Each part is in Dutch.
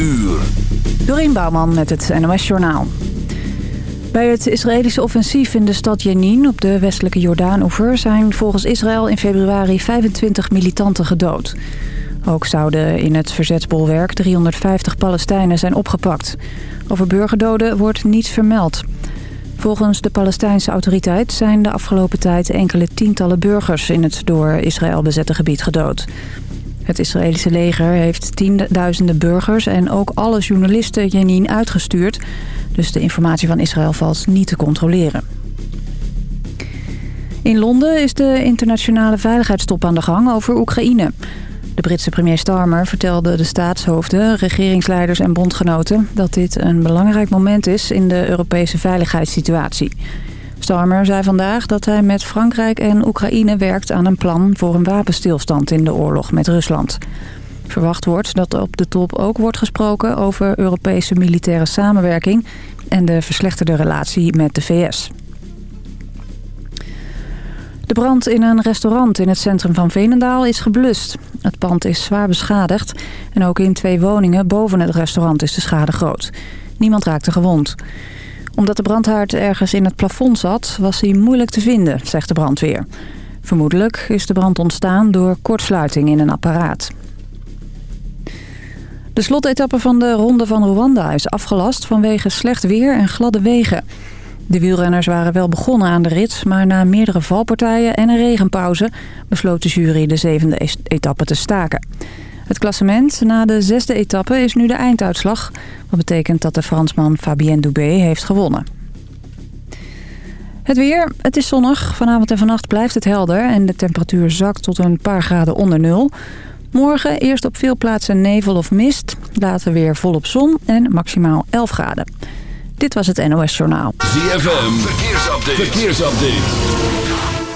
uur. Bouwman met het NOS Journaal. Bij het Israëlische offensief in de stad Jenin op de westelijke Jordaanoever... zijn volgens Israël in februari 25 militanten gedood. Ook zouden in het verzetsbolwerk 350 Palestijnen zijn opgepakt. Over burgerdoden wordt niets vermeld. Volgens de Palestijnse autoriteit zijn de afgelopen tijd enkele tientallen burgers... in het door Israël bezette gebied gedood. Het Israëlische leger heeft tienduizenden burgers en ook alle journalisten Jenin uitgestuurd. Dus de informatie van Israël valt niet te controleren. In Londen is de internationale veiligheidstop aan de gang over Oekraïne. De Britse premier Starmer vertelde de staatshoofden, regeringsleiders en bondgenoten... dat dit een belangrijk moment is in de Europese veiligheidssituatie. Starmer zei vandaag dat hij met Frankrijk en Oekraïne werkt aan een plan voor een wapenstilstand in de oorlog met Rusland. Verwacht wordt dat op de top ook wordt gesproken over Europese militaire samenwerking en de verslechterde relatie met de VS. De brand in een restaurant in het centrum van Veenendaal is geblust. Het pand is zwaar beschadigd en ook in twee woningen boven het restaurant is de schade groot. Niemand raakte gewond omdat de brandhaard ergens in het plafond zat, was hij moeilijk te vinden, zegt de brandweer. Vermoedelijk is de brand ontstaan door kortsluiting in een apparaat. De slotetappe van de Ronde van Rwanda is afgelast vanwege slecht weer en gladde wegen. De wielrenners waren wel begonnen aan de rit, maar na meerdere valpartijen en een regenpauze besloot de jury de zevende etappe te staken. Het klassement na de zesde etappe is nu de einduitslag. Wat betekent dat de Fransman Fabien Dubé heeft gewonnen. Het weer, het is zonnig. Vanavond en vannacht blijft het helder en de temperatuur zakt tot een paar graden onder nul. Morgen eerst op veel plaatsen nevel of mist. Later weer volop zon en maximaal 11 graden. Dit was het NOS Journaal. ZFM, verkeersupdate. verkeersupdate.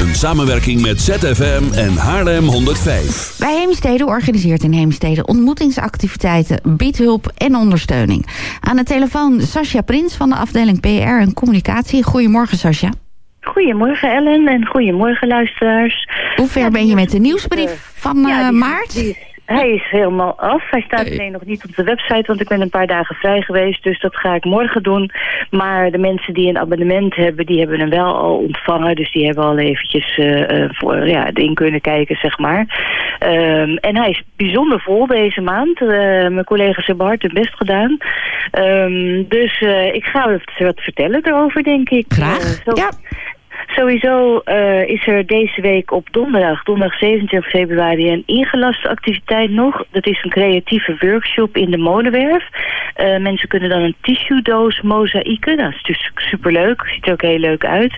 Een samenwerking met ZFM en Haarlem 105. Bij Heemstede organiseert in Heemstede ontmoetingsactiviteiten, biedt hulp en ondersteuning. Aan de telefoon Sascha Prins van de afdeling PR en Communicatie. Goedemorgen Sascha. Goedemorgen Ellen en goedemorgen luisteraars. Hoe ver ben je met de nieuwsbrief van uh, maart? Hij is helemaal af. Hij staat alleen nog niet op de website, want ik ben een paar dagen vrij geweest. Dus dat ga ik morgen doen. Maar de mensen die een abonnement hebben, die hebben hem wel al ontvangen. Dus die hebben al eventjes uh, voor, ja, in kunnen kijken, zeg maar. Um, en hij is bijzonder vol deze maand. Uh, mijn collega's hebben hard hun best gedaan. Um, dus ik ga wat vertellen erover, denk ik. Graag, ja. Sowieso uh, is er deze week op donderdag, donderdag 27 februari, een ingelaste activiteit nog. Dat is een creatieve workshop in de molenwerf. Uh, mensen kunnen dan een tissue doos mozaïeken. Dat is dus superleuk. Ziet er ook heel leuk uit.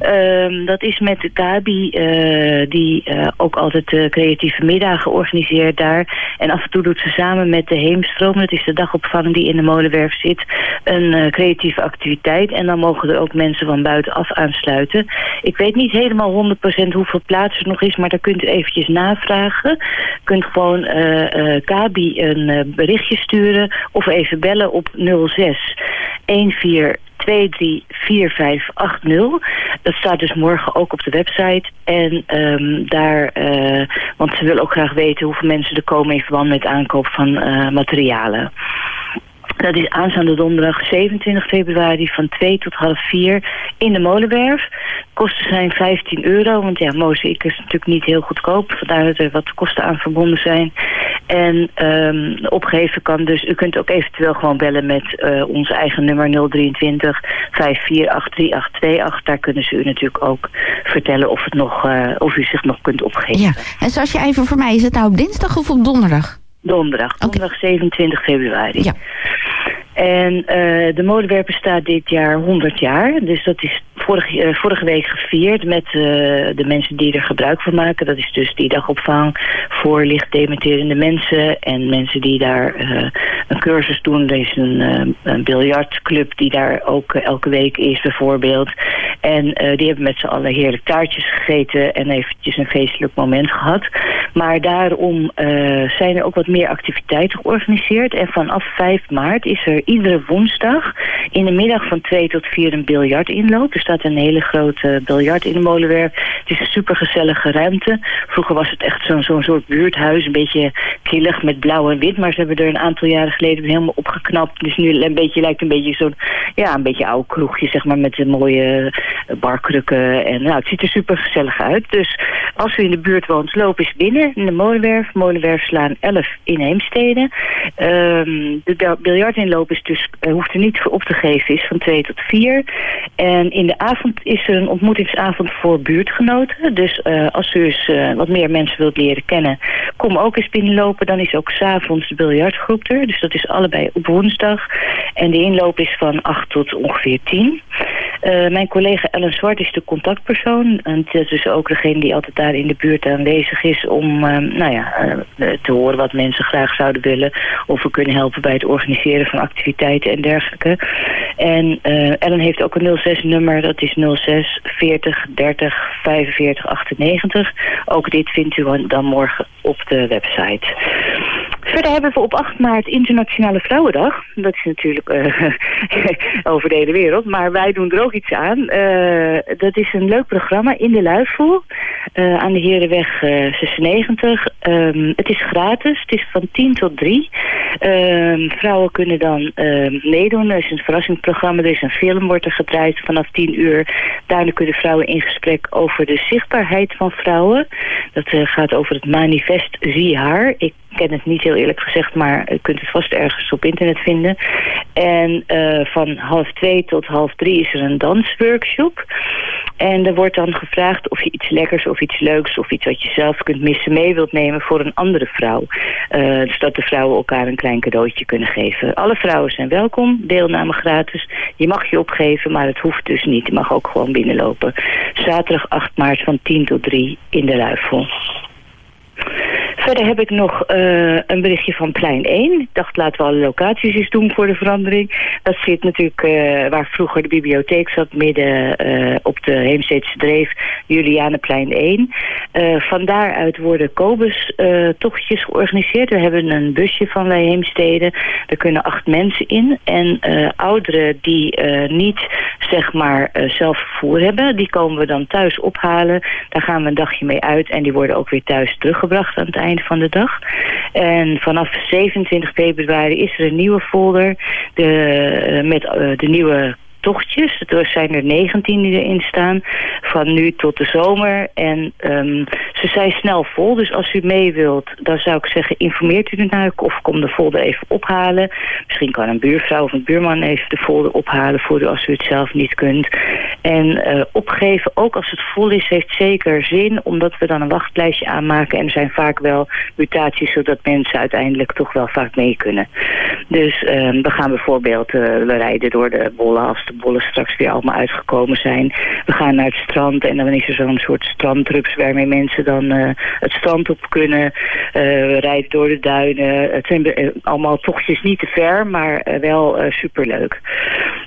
Uh, dat is met Gabi, uh, die ook altijd creatieve middagen organiseert daar. En af en toe doet ze samen met de Heemstroom, dat is de dagopvang die in de molenwerf zit, een creatieve activiteit. En dan mogen er ook mensen van buitenaf aansluiten. Ik weet niet helemaal 100% hoeveel plaatsen er nog is, maar daar kunt u eventjes navragen. U kunt gewoon uh, uh, Kabi een uh, berichtje sturen of even bellen op 06 14 234580. Dat staat dus morgen ook op de website. En um, daar, want ze willen ook graag weten hoeveel mensen er komen in verband met aankoop van materialen. Dat is aanstaande donderdag 27 februari van 2 tot half 4 in de Molenwerf. Kosten zijn 15 euro, want ja, mozaïek is natuurlijk niet heel goedkoop. Vandaar dat er wat kosten aan verbonden zijn. En um, opgeven kan dus, u kunt ook eventueel gewoon bellen met uh, ons eigen nummer 023 5483828. Daar kunnen ze u natuurlijk ook vertellen of, het nog, uh, of u zich nog kunt opgeven. Ja, en zoals je even voor mij, is het nou op dinsdag of op donderdag? Donderdag, donderdag okay. 27 februari. Ja. En uh, de modewerper staat dit jaar 100 jaar. Dus dat is vorige, uh, vorige week gevierd met uh, de mensen die er gebruik van maken. Dat is dus die dagopvang voor licht dementerende mensen. En mensen die daar een cursus doen. Er is een, een biljartclub die daar ook elke week is bijvoorbeeld. En die hebben met z'n allen heerlijk taartjes gegeten. En eventjes een feestelijk moment gehad. Maar daarom zijn er ook wat meer activiteiten georganiseerd. En vanaf 5 maart is er iedere woensdag in de middag van 2 tot 4 een biljartinloop. Er staat een hele grote biljart in de molenwerf. Het is een supergezellige ruimte. Vroeger was het echt zo'n soort buurthuis, een beetje killig met blauw en wit. Maar ze hebben er een aantal jaren geleden helemaal opgeknapt. Dus nu een beetje, lijkt een beetje zo'n, ja, een beetje oud kroegje, zeg maar, met mooie barkrukken. En nou, het ziet er super gezellig uit. Dus als u in de buurt woont, loop eens binnen in de molenwerf. Molenwerf slaan 11 in Heemstede. Um, de biljartinloop is dus uh, hoeft er niet voor op te is van 2 tot 4. En in de avond is er een ontmoetingsavond voor buurtgenoten. Dus uh, als u eens uh, wat meer mensen wilt leren kennen, kom ook eens binnenlopen. Dan is ook s'avonds de biljartgroep er. Dus dat is allebei op woensdag. En de inloop is van 8 tot ongeveer 10. mijn collega Ellen Zwart is de contactpersoon. En dat is dus ook degene die altijd daar in de buurt aanwezig is om nou ja, te horen wat mensen graag zouden willen. Of we kunnen helpen bij het organiseren van activiteiten en dergelijke. En uh, Ellen heeft ook een 06-nummer, dat is 06 40 30 45 98. Ook dit vindt u dan morgen op de website. Verder hebben we op 8 maart Internationale Vrouwendag. Dat is natuurlijk uh, over de hele wereld, maar wij doen er ook iets aan. Uh, dat is een leuk programma in de Luifel, uh, aan de Herenweg 96. Um, het is gratis, het is van 10 tot 3. Um, vrouwen kunnen dan meedoen. Er is een verrassingsprogramma, er is een film, wordt er gedraaid vanaf 10 uur. Daarna kunnen vrouwen in gesprek over de zichtbaarheid van vrouwen. Dat gaat over het manifest Zie haar. Ik ken het niet heel eerlijk gezegd, maar u kunt het vast ergens op internet vinden. En uh, van half twee tot half drie is er een dansworkshop. En er wordt dan gevraagd of je iets lekkers of iets leuks of iets wat je zelf kunt missen mee wilt nemen voor een andere vrouw. Uh, dus dat de vrouwen elkaar een klein cadeautje kunnen geven. Alle vrouwen zijn welkom, deelname gratis. Je mag je opgeven, maar het hoeft dus niet. Je mag ook gewoon binnenlopen. Zaterdag 8 maart van 10 tot 3 in de Luifel. Verder heb ik nog uh, een berichtje van plein 1. Ik dacht, laten we alle locaties eens doen voor de verandering. Dat zit natuurlijk uh, waar vroeger de bibliotheek zat, midden uh, op de Heemsteedse Dreef, Julianeplein 1. van daaruit worden Kobus-tochtjes georganiseerd. We hebben een busje van wij Heemstede. Er kunnen acht mensen in. En ouderen die niet, zeg maar, zelf vervoer hebben, die komen we dan thuis ophalen. Daar gaan we een dagje mee uit en die worden ook weer thuis teruggebracht aan het einde van de dag. En vanaf 27 februari is er een nieuwe folder de, met uh, de nieuwe tochtjes. Er zijn er 19 die erin staan. Van nu tot de zomer. En um, ze zijn snel vol. Dus als u mee wilt, dan zou ik zeggen... informeert u de nuik of kom de folder even ophalen. Misschien kan een buurvrouw of een buurman even de folder ophalen... voor u als u het zelf niet kunt. En uh, opgeven, ook als het vol is, heeft zeker zin... omdat we dan een wachtlijstje aanmaken. En er zijn vaak wel mutaties... zodat mensen uiteindelijk toch wel vaak mee kunnen. Dus um, we gaan bijvoorbeeld... Uh, we rijden door de bolle bollen straks weer allemaal uitgekomen zijn. We gaan naar het strand en dan is er zo'n soort strandrups waarmee mensen dan uh, het strand op kunnen. We rijden door de duinen. Het zijn uh, allemaal tochtjes niet te ver, maar wel superleuk.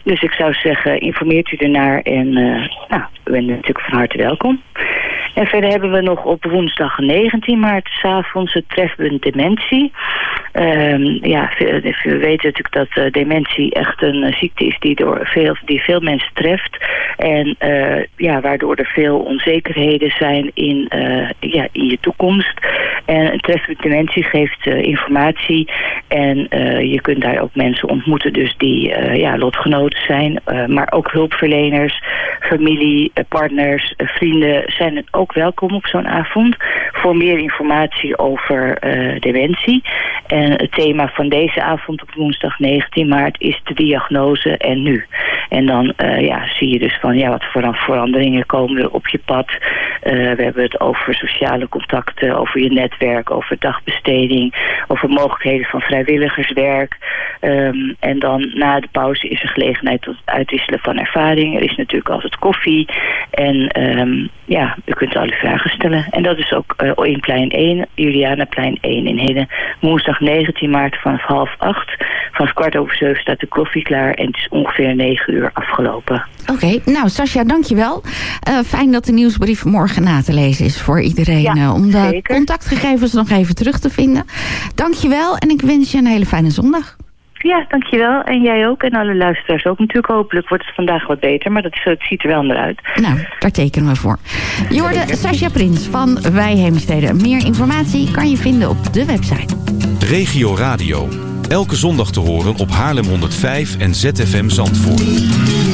Dus ik zou zeggen, informeert u ernaar en nou, u bent natuurlijk van harte welkom. En verder hebben we nog op woensdag 19 maart s'avonds het trefpunt dementie. Um, ja, we weten natuurlijk dat uh, dementie echt een uh, ziekte is die, door veel, die veel mensen treft. En uh, ja, waardoor er veel onzekerheden zijn in, ja, in je toekomst. En het trefpunt dementie geeft informatie. En je kunt daar ook mensen ontmoeten dus die ja, lotgenoten zijn. maar ook hulpverleners, familie, partners, vrienden zijn ook welkom op zo'n avond. voor meer informatie over dementie. En het thema van deze avond op woensdag 19 maart is de diagnose en nu. En dan ja, zie je dus van ja, wat voor veranderingen komen er op je pad. we hebben het over sociale contacten, over je netwerk, over dagbesteding, over mogelijkheden van vrijwilligerswerk. Ehm, en dan na de pauze is er gelegenheid tot uitwisselen van ervaring. Er is natuurlijk altijd koffie. En um, ja, u kunt alle vragen stellen. En dat is ook uh, in plein 1, Julianaplein 1 in Heden. Woensdag 19 maart vanaf half 8. Vanaf kwart over 7 staat de koffie klaar. En het is ongeveer 9 uur afgelopen. Oké, nou Sascha, dankjewel. Uh, fijn dat de nieuwsbrief morgen na te lezen is voor iedereen. Ja, uh, om de zeker. contactgegevens nog even terug te vinden. Dankjewel en ik wens je een hele fijne zondag. Ja, dankjewel. En jij ook. En alle luisteraars ook. Natuurlijk hopelijk wordt het vandaag wat beter. Maar dat het ziet er wel naar uit. Nou, daar tekenen we voor. Jorde Sascha Prins van Wij Heemsteden. Meer informatie kan je vinden op de website. Regio Radio. Elke zondag te horen op Haarlem 105 en ZFM Zandvoort.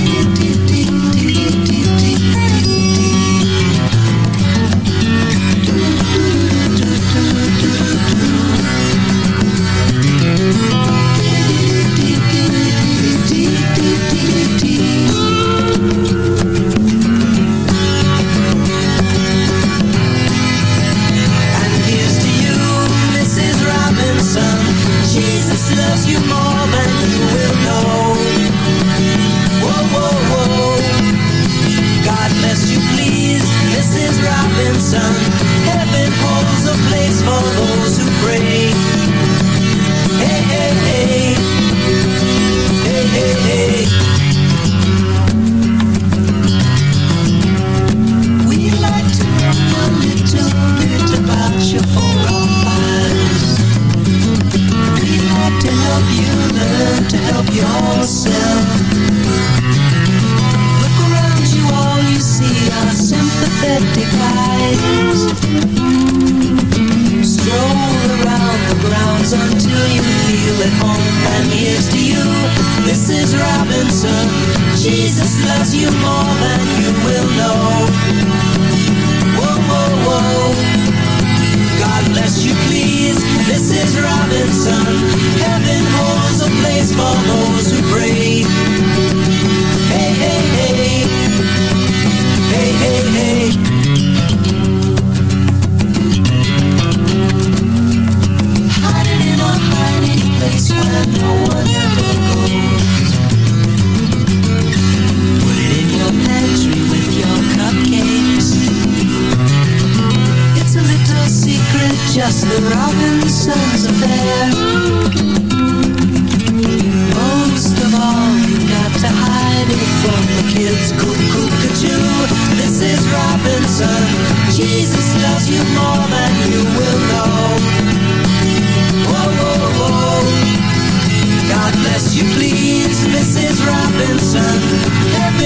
loves you more.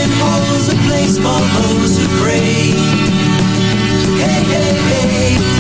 Heaven holds a place for those who pray. Hey, hey, hey.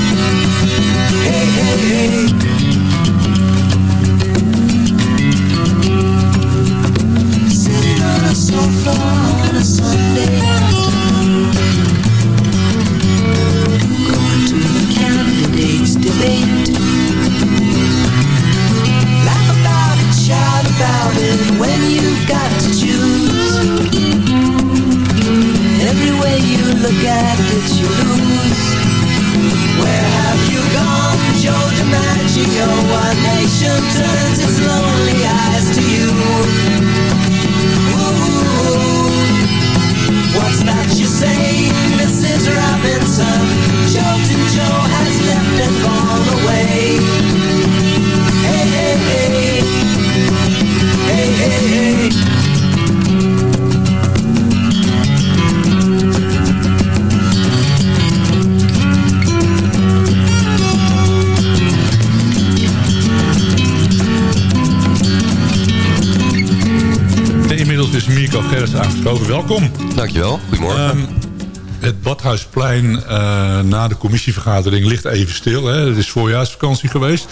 Na de commissievergadering ligt even stil. Hè. Het is voorjaarsvakantie geweest.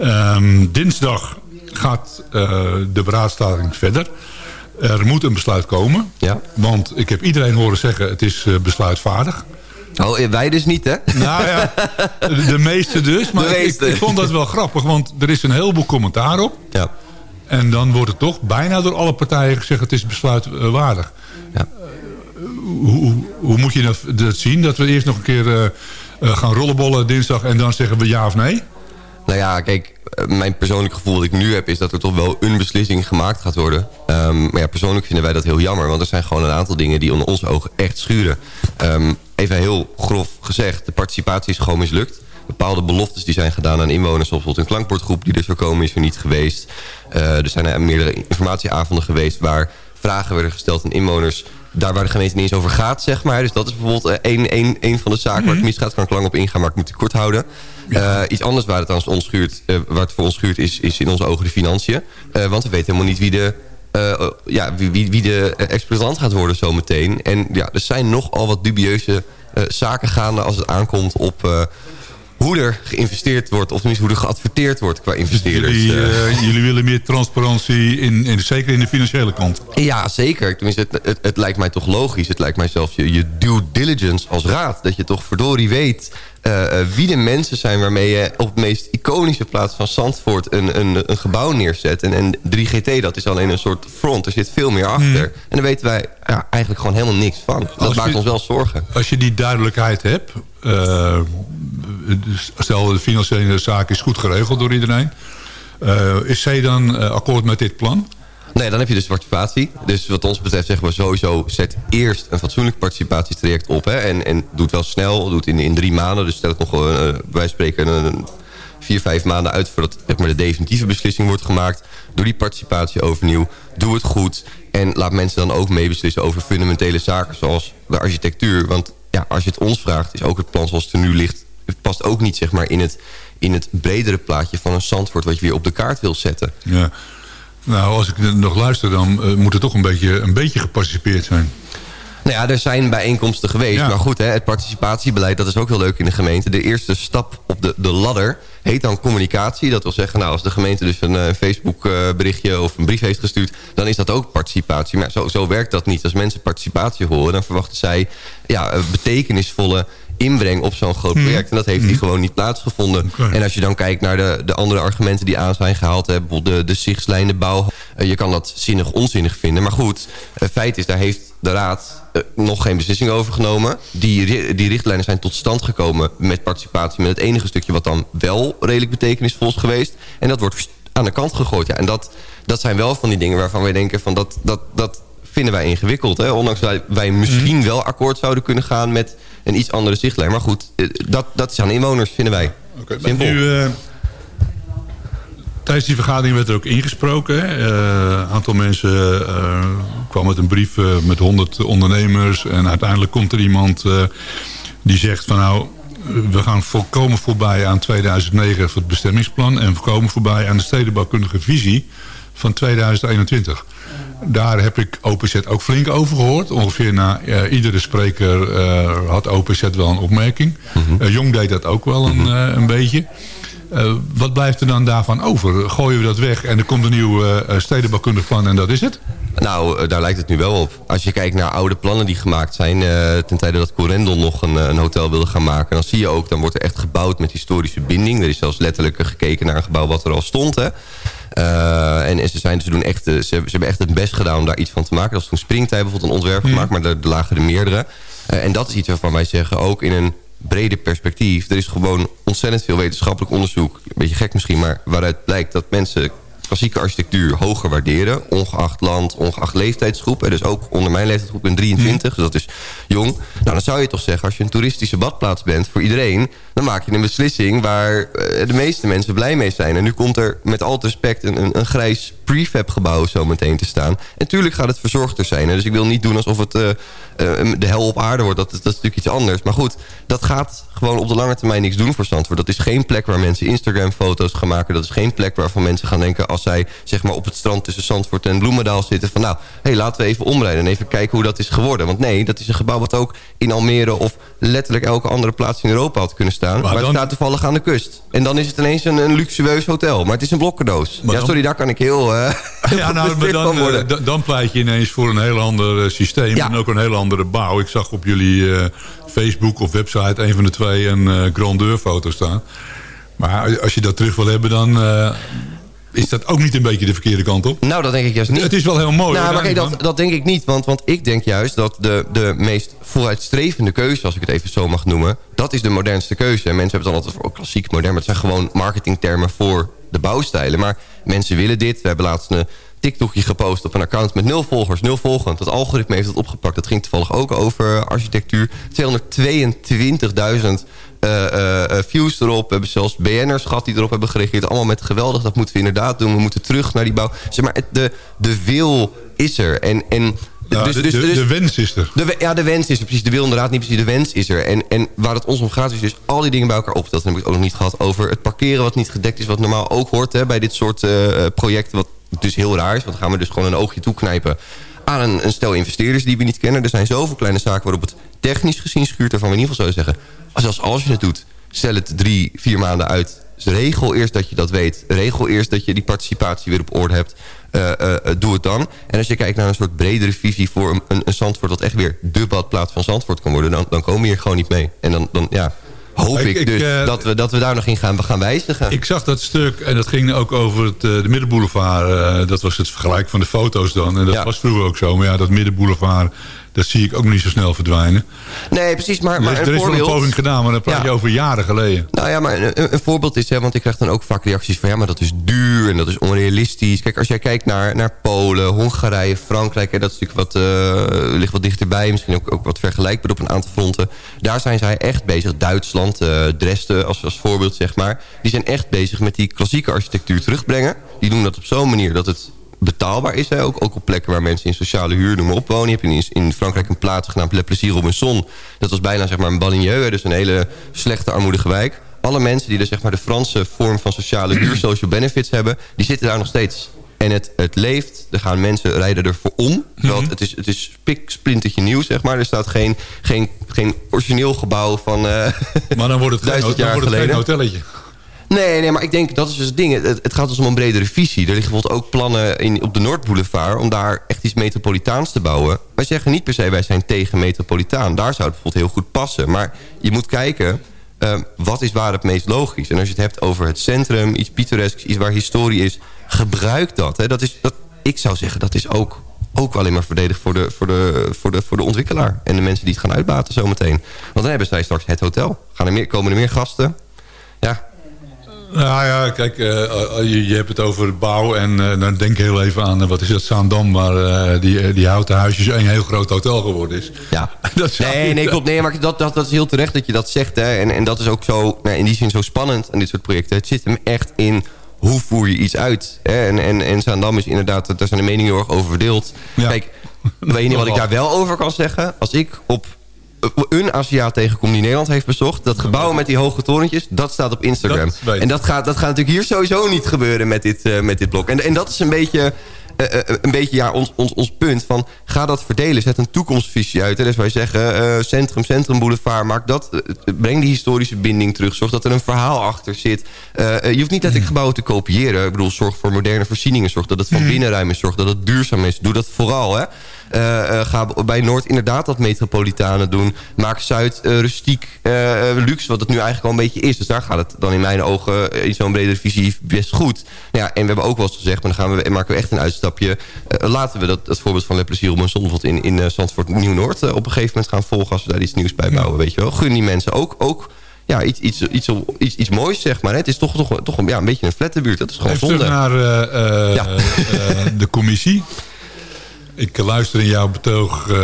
Um, dinsdag gaat uh, de beraadslaging verder. Er moet een besluit komen. Ja. Want ik heb iedereen horen zeggen het is uh, besluitvaardig. Oh, wij dus niet, hè? Nou ja, de meeste dus. Maar Ik, ik, vond dat wel grappig, want er is een heleboel commentaar op. Ja. En dan wordt het toch bijna door alle partijen gezegd... het is besluitwaardig. Hoe, moet je dat, zien? Dat we eerst nog een keer uh, gaan rollenbollen dinsdag... en dan zeggen we ja of nee? Nou ja, kijk, eh, mijn persoonlijk gevoel dat ik nu heb... is dat er toch wel een beslissing gemaakt gaat worden. Um, maar ja, persoonlijk vinden wij dat heel jammer. Want er zijn gewoon een aantal dingen die onder onze ogen echt schuren. Um, even heel grof gezegd, de participatie is gewoon mislukt. Bepaalde beloftes die zijn gedaan aan inwoners... zoals bijvoorbeeld een klankbordgroep die er zou komen, is er niet geweest. Er zijn er meerdere informatieavonden geweest... waar vragen werden gesteld aan inwoners daar waar de gemeente niet eens over gaat, zeg maar. Dus dat is bijvoorbeeld eh, één, één, één van de zaken waar het mhm. misgaat. Kan ik lang op ingaan, maar ik moet het kort houden. Uh, iets anders waar het, ons, ons schuurt, uh, waar het voor ons schuurt is, is in onze ogen de financiën. Uh, want we weten helemaal niet wie de, ja, wie, wie, wie de exploitant gaat worden zometeen. En ja, er zijn nogal wat dubieuze zaken gaande als het aankomt op hoe er geïnvesteerd wordt... of tenminste hoe er geadverteerd wordt qua investeerders. Jullie, uh, jullie willen meer transparantie, in, in, zeker in de financiële kant? Ja, zeker. Tenminste, het, het, het, lijkt mij toch logisch. Het lijkt mij zelfs je, je due diligence als raad. Dat je toch verdorie weet uh, wie de mensen zijn... waarmee je op de meest iconische plaats van Zandvoort een, een, een gebouw neerzet. En, en 3GT, dat is alleen een soort front. Er zit veel meer achter. Hmm. En daar weten wij ja, eigenlijk gewoon helemaal niks van. Dat maakt ons wel zorgen. Als je die duidelijkheid hebt... Uh, stel de financiële zaak is goed geregeld door iedereen... Uh, is zij dan akkoord met dit plan? Nee, dan heb je dus participatie. Dus wat ons betreft zeggen we sowieso... zet eerst een fatsoenlijk participatietraject op. Hè, en, en doe het wel snel. Doe het in, in drie maanden. Dus stel het nog uh, wij spreken een, vier, vijf maanden uit... voordat zeg maar, de definitieve beslissing wordt gemaakt. Doe die participatie overnieuw. Doe het goed. En laat mensen dan ook meebeslissen over fundamentele zaken... zoals de architectuur. Want ja, als je het ons vraagt... is ook het plan zoals het er nu ligt... het past ook niet zeg maar, in, het, in het bredere plaatje van een Zandvoort... wat je weer op de kaart wil zetten. Ja. Nou, als ik nog luister, dan uh, moet het toch een beetje, een beetje geparticipeerd zijn. Nou ja, er zijn bijeenkomsten geweest. Maar goed, hè, het participatiebeleid, dat is ook heel leuk in de gemeente. De eerste stap op de, de ladder heet dan communicatie. Dat wil zeggen, nou, als de gemeente dus een uh, Facebook berichtje of een brief heeft gestuurd... dan is dat ook participatie. Maar zo, zo werkt dat niet. Als mensen participatie horen, dan verwachten zij ja, betekenisvolle inbreng op zo'n groot mhm. project. En dat heeft hier mhm. gewoon niet plaatsgevonden. En als je dan kijkt naar de, de andere argumenten die aan zijn gehaald... Hè, bijvoorbeeld de, de zichtslijnenbouw... Uh, je kan dat zinnig onzinnig vinden. Maar goed, feit is, daar heeft de Raad uh, nog geen beslissing over genomen. Die, die richtlijnen zijn tot stand gekomen met participatie... met het enige stukje wat dan wel redelijk betekenisvol is geweest. En dat wordt aan de kant gegooid. Ja, en dat, dat zijn wel van die dingen waarvan wij denken... van dat, dat, dat vinden wij ingewikkeld. Hè? Ondanks dat wij misschien mhm. wel akkoord zouden kunnen gaan met een iets andere zichtlijn. Maar goed, eh, dat, dat is aan inwoners, vinden wij. Okay, Simpel. Nu, uh, tijdens die vergadering werd er ook ingesproken. Een uh, aantal mensen uh, kwam met een brief met 100 ondernemers. En uiteindelijk komt er iemand die zegt van nou... We gaan volkomen voorbij aan 2009 voor het bestemmingsplan... en volkomen voorbij aan de stedenbouwkundige visie van 2021. Daar heb ik OPZ ook flink over gehoord. Ongeveer na uh, iedere spreker uh, had OPZ wel een opmerking. Mm Jong deed dat ook wel een, mhm. een beetje. Wat blijft er dan daarvan over? Gooien we dat weg en er komt een nieuw stedenbouwkundig plan en dat is het? Nou, daar lijkt het nu wel op. Als je kijkt naar oude plannen die gemaakt zijn... ten tijde dat Corendon nog een, een, hotel wilde gaan maken... dan zie je ook, dan wordt er echt gebouwd met historische binding. Er is zelfs letterlijk gekeken naar een gebouw wat er al stond. Hè? Uh, en, ze, zijn, ze, doen echt, ze, ze, hebben echt het best gedaan om daar iets van te maken. Dat was toen Springtij bijvoorbeeld een ontwerp gemaakt, maar er, lagen er meerdere. Uh, en dat is iets waarvan wij zeggen, ook in een brede perspectief... er is gewoon ontzettend veel wetenschappelijk onderzoek. Een beetje gek misschien, maar waaruit blijkt dat mensen klassieke architectuur hoger waarderen. Ongeacht land, ongeacht leeftijdsgroep. Dus ook onder mijn leeftijdsgroep ben 23, dus dat is jong. Nou, dan zou je toch zeggen, als je een toeristische badplaats bent voor iedereen... dan maak je een beslissing waar eh, de meeste mensen blij mee zijn. En nu komt er met al het respect een, een, een grijs prefab gebouw zo meteen te staan. En natuurlijk gaat het verzorgder zijn. Hè? Dus ik wil niet doen alsof het uh, uh, de hel op aarde wordt. Dat, dat is natuurlijk iets anders. Maar goed, dat gaat gewoon op de lange termijn niks doen voor Zandvoort. Dat is geen plek waar mensen Instagram-foto's gaan maken. Dat is geen plek waarvan mensen gaan denken... als zij zeg maar, op het strand tussen Zandvoort en Bloemendaal zitten... van nou, hey, laten we even omrijden en even kijken hoe dat is geworden. Want nee, dat is een gebouw wat ook in Almere... of letterlijk elke andere plaats in Europa had kunnen staan. Maar, het staat toevallig aan de kust. En dan is het ineens een, een luxueus hotel. Maar het is een blokkendoos. Ja, sorry, daar kan ik heel uh, ja, nou, dan, dan, pleit je ineens voor een heel ander systeem en ook een heel andere bouw. Ik zag op jullie Facebook of website een van de twee een grandeur staan. Maar als je dat terug wil hebben, dan is dat ook niet een beetje de verkeerde kant op? Nou, dat denk ik juist niet. Het is wel heel mooi. Nou, maar kijk, dat, dat denk ik niet. Want, want ik denk juist dat de, de meest vooruitstrevende keuze... als ik het even zo mag noemen... dat is de modernste keuze. En mensen hebben het dan altijd voor klassiek modern... maar het zijn gewoon marketingtermen voor de bouwstijlen. Maar mensen willen dit. We hebben laatst een TikTokje gepost op een account met nul volgers. Nul volgend. Dat algoritme heeft het opgepakt. Dat ging toevallig ook over architectuur. 222.000 uh, views erop. We hebben zelfs BN'ers gehad die erop hebben gereageerd. Allemaal met geweldig, dat moeten we inderdaad doen. We moeten terug naar die bouw. Zeg maar, de, de wil is er. En, en dus, de, dus, de, de, wens is er. De, ja, de wens is er. Precies, de wil inderdaad niet precies. De wens is er. En, en waar het ons om gaat is dus al die dingen bij elkaar opgeteld. Dan heb ik het ook nog niet gehad over het parkeren wat niet gedekt is. Wat normaal ook hoort hè, bij dit soort uh, projecten. Wat dus heel raar is. Want dan gaan we dus gewoon een oogje toeknijpen aan een, een, stel investeerders die we niet kennen. Er zijn zoveel kleine zaken waarop het technisch gezien schuurt... waarvan we in ieder geval zouden zeggen... Als, als je het doet, stel het drie, vier maanden uit. Dus regel eerst dat je dat weet. Regel eerst dat je die participatie weer op orde hebt. Uh, uh, doe het dan. En als je kijkt naar een soort bredere visie voor een, een, een Zandvoort... dat echt weer de badplaats van Zandvoort kan worden... dan, dan komen we hier gewoon niet mee. En dan, dan ja, hoop ik, dus uh, dat, we, dat we daar nog in gaan, we gaan wijzigen. Ik zag dat stuk en dat ging ook over het, de Middenboulevard. Dat was het vergelijk van de foto's dan. En dat was vroeger ook zo. Maar ja, dat Middenboulevard dat zie ik ook niet zo snel verdwijnen. Nee, precies. Maar, maar er, is, er is wel een poging gedaan, maar dan praat je over jaren geleden. Nou ja, maar een, een, voorbeeld is, hè, want ik krijg dan ook vaak reacties van... ja, maar dat is duur en dat is onrealistisch. Kijk, als jij kijkt naar, naar Polen, Hongarije, Frankrijk... Hè, dat is natuurlijk wat, uh, ligt wat dichterbij, misschien ook, ook wat vergelijkbaar op een aantal fronten. Daar zijn zij echt bezig. Duitsland, uh, Dresden als, als voorbeeld, zeg maar. Die zijn echt bezig met die klassieke architectuur terugbrengen. Die doen dat op zo'n manier dat het betaalbaar is. Hè? Ook, ook op plekken waar mensen in sociale huur noem maar op wonen. Je hebt in, in Frankrijk een plaats genaamd Le Plaisir Robinson. Dat was bijna zeg maar, een banlieue, dus een hele slechte armoedige wijk. Alle mensen die dus, zeg maar, de Franse vorm van sociale huur, social benefits hebben... die zitten daar nog steeds. En het, het leeft, er gaan mensen rijden ervoor om. Mm het is, het is splintertje nieuw, zeg maar. Er staat geen, geen, geen origineel gebouw van uh, Maar dan wordt het geen, dan wordt het geen hotelletje. Nee, nee, maar ik denk, dat is dus het ding. Het, het, gaat dus om een bredere visie. Er liggen bijvoorbeeld ook plannen in, op de Noordboulevard... om daar echt iets metropolitaans te bouwen. Wij zeggen niet per se, wij zijn tegen metropolitaan. Daar zou het bijvoorbeeld heel goed passen. Maar je moet kijken, uh, wat is waar het meest logisch? En als je het hebt over het centrum, iets pittoresks... iets waar historie is, gebruik dat. Hè. dat, is, dat ik zou zeggen, dat is ook ook alleen maar verdedigd voor de, voor, de, voor, de, voor de ontwikkelaar. En de mensen die het gaan uitbaten zometeen. Want dan hebben zij straks het hotel. Gaan er meer, komen er meer gasten. Ja, nou ja, kijk, uh, je, je, hebt het over bouw en uh, dan denk heel even aan, wat is dat, Zaandam, waar die, die houten huisjes een heel groot hotel geworden is. Ja, dat nee, nee, klopt, nee, maar dat, dat, dat is heel terecht dat je dat zegt. Hè. En, en dat is ook zo, nou, in die zin zo spannend aan dit soort projecten. Het zit hem echt in hoe voer je iets uit. Hè. En, en, en Zaandam is inderdaad, daar zijn de meningen heel erg over verdeeld. Ja. Kijk, weet je niet wat ik daar wel over kan zeggen? Als ik op een Aziat tegenkomt die Nederland heeft bezocht. Dat gebouw met die hoge torentjes, dat staat op Instagram. en dat gaat, dat gaat natuurlijk hier sowieso niet gebeuren met dit, uh, met dit blok. En, en dat is een beetje... Uh, een beetje ja, ons, ons, ons punt van ga dat verdelen. Zet een toekomstvisie uit. Hè. Dus wij zeggen uh, centrum, centrum, boulevard. Maak dat, breng die historische binding terug. Zorg dat er een verhaal achter zit. je hoeft niet letterlijk gebouwen te kopiëren. Ik bedoel, zorg voor moderne voorzieningen. Zorg dat het van mhm. binnenruim is. Zorg dat het duurzaam is. Doe dat vooral. Hè. Uh, ga bij Noord inderdaad dat metropolitanen doen. Maak Zuid uh, rustiek, luxe, wat het nu eigenlijk al een beetje is. Dus daar gaat het dan in mijn ogen in zo'n bredere visie best goed. Nou ja, en we hebben ook wel eens gezegd, maar dan gaan we, maken we echt een uitstapje. laten we dat, dat voorbeeld van Le Plezier op een zon in, in Zandvoort Nieuw-Noord op een gegeven moment gaan volgen... als we daar iets nieuws bij bouwen, weet je wel. Gun die mensen ook... ook ja, iets, iets, iets, iets, iets moois, zeg maar. Het is toch, toch, toch ja, een beetje een flatte buurt. Dat is gewoon Even zonde. naar uh, ja. de commissie. Ik luister in jouw betoog, uh,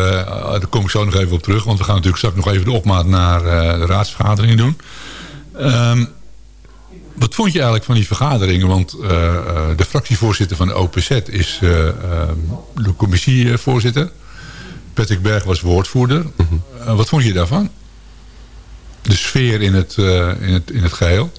daar kom ik zo nog even op terug. Want we gaan natuurlijk straks nog even de opmaat naar uh, de raadsvergadering doen. Um, wat vond je eigenlijk van die vergaderingen? Want uh, de fractievoorzitter van de OPZ is de commissievoorzitter. Patrick Berg was woordvoerder. Mhm. wat vond je daarvan? De sfeer in het, in het, in het geheel?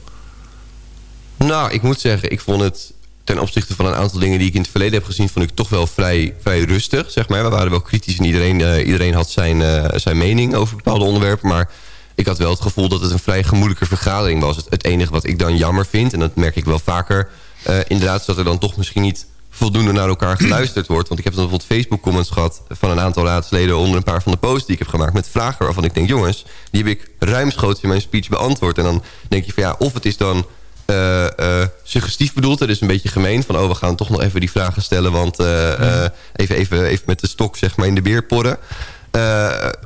Nou, ik moet zeggen, ik vond het ten opzichte van een aantal dingen die ik in het verleden heb gezien... vond ik toch wel vrij, vrij rustig, zeg maar. We waren wel kritisch en iedereen, uh, iedereen had zijn, uh, zijn mening over bepaalde onderwerpen. Maar ik had wel het gevoel dat het een vrij gemoedelijke vergadering was. Het, enige wat ik dan jammer vind, en dat merk ik wel vaker... Uh, inderdaad is dat er dan toch misschien niet voldoende naar elkaar geluisterd wordt. Want ik heb dan bijvoorbeeld Facebook-comments gehad... van een aantal raadsleden onder een paar van de posts die ik heb gemaakt... met vragen waarvan ik denk, jongens, die heb ik ruimschoots in mijn speech beantwoord. En dan denk je van ja, of het is dan uh, uh, suggestief bedoeld. Het is een beetje gemeen van... oh, we gaan toch nog even die vragen stellen... want uh, even, even, even met de stok zeg maar in de beer porren.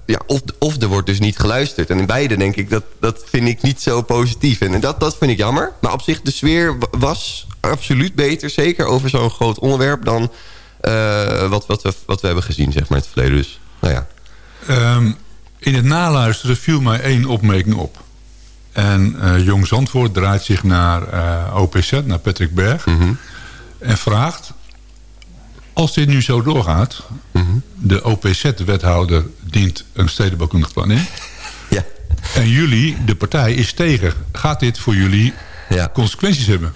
ja, of, of er wordt dus niet geluisterd. En in beide denk ik, dat, dat vind ik niet zo positief. En dat, dat vind ik jammer. Maar op zich, de sfeer was absoluut beter. Zeker over zo'n groot onderwerp... dan wat, wat, we, wat we hebben gezien zeg maar, in het verleden. Dus, nou ja. Um, in het naluisteren viel mij één opmerking op. En uh, Jong Zandvoort draait zich naar uh, eh, OPZ, naar Patrick Berg. Mhm. En vraagt... Als dit nu zo doorgaat... Mhm. de OPZ-wethouder dient een stedenbouwkundig plan in... Ja. En jullie, de partij, is tegen. Gaat dit voor jullie ja. consequenties hebben?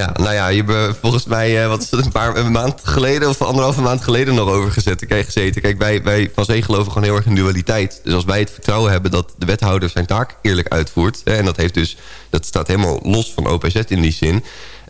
Ja, nou ja, je hebt volgens mij, uh, wat is het, een paar maand geleden of anderhalve maand geleden nog over gezet, gezeten. Kijk, wij, wij van Zee geloven gewoon heel erg in dualiteit. Dus als wij het vertrouwen hebben dat de wethouder zijn taak eerlijk uitvoert, hè, en dat, heeft dus, dat staat helemaal los van OPZ in die zin,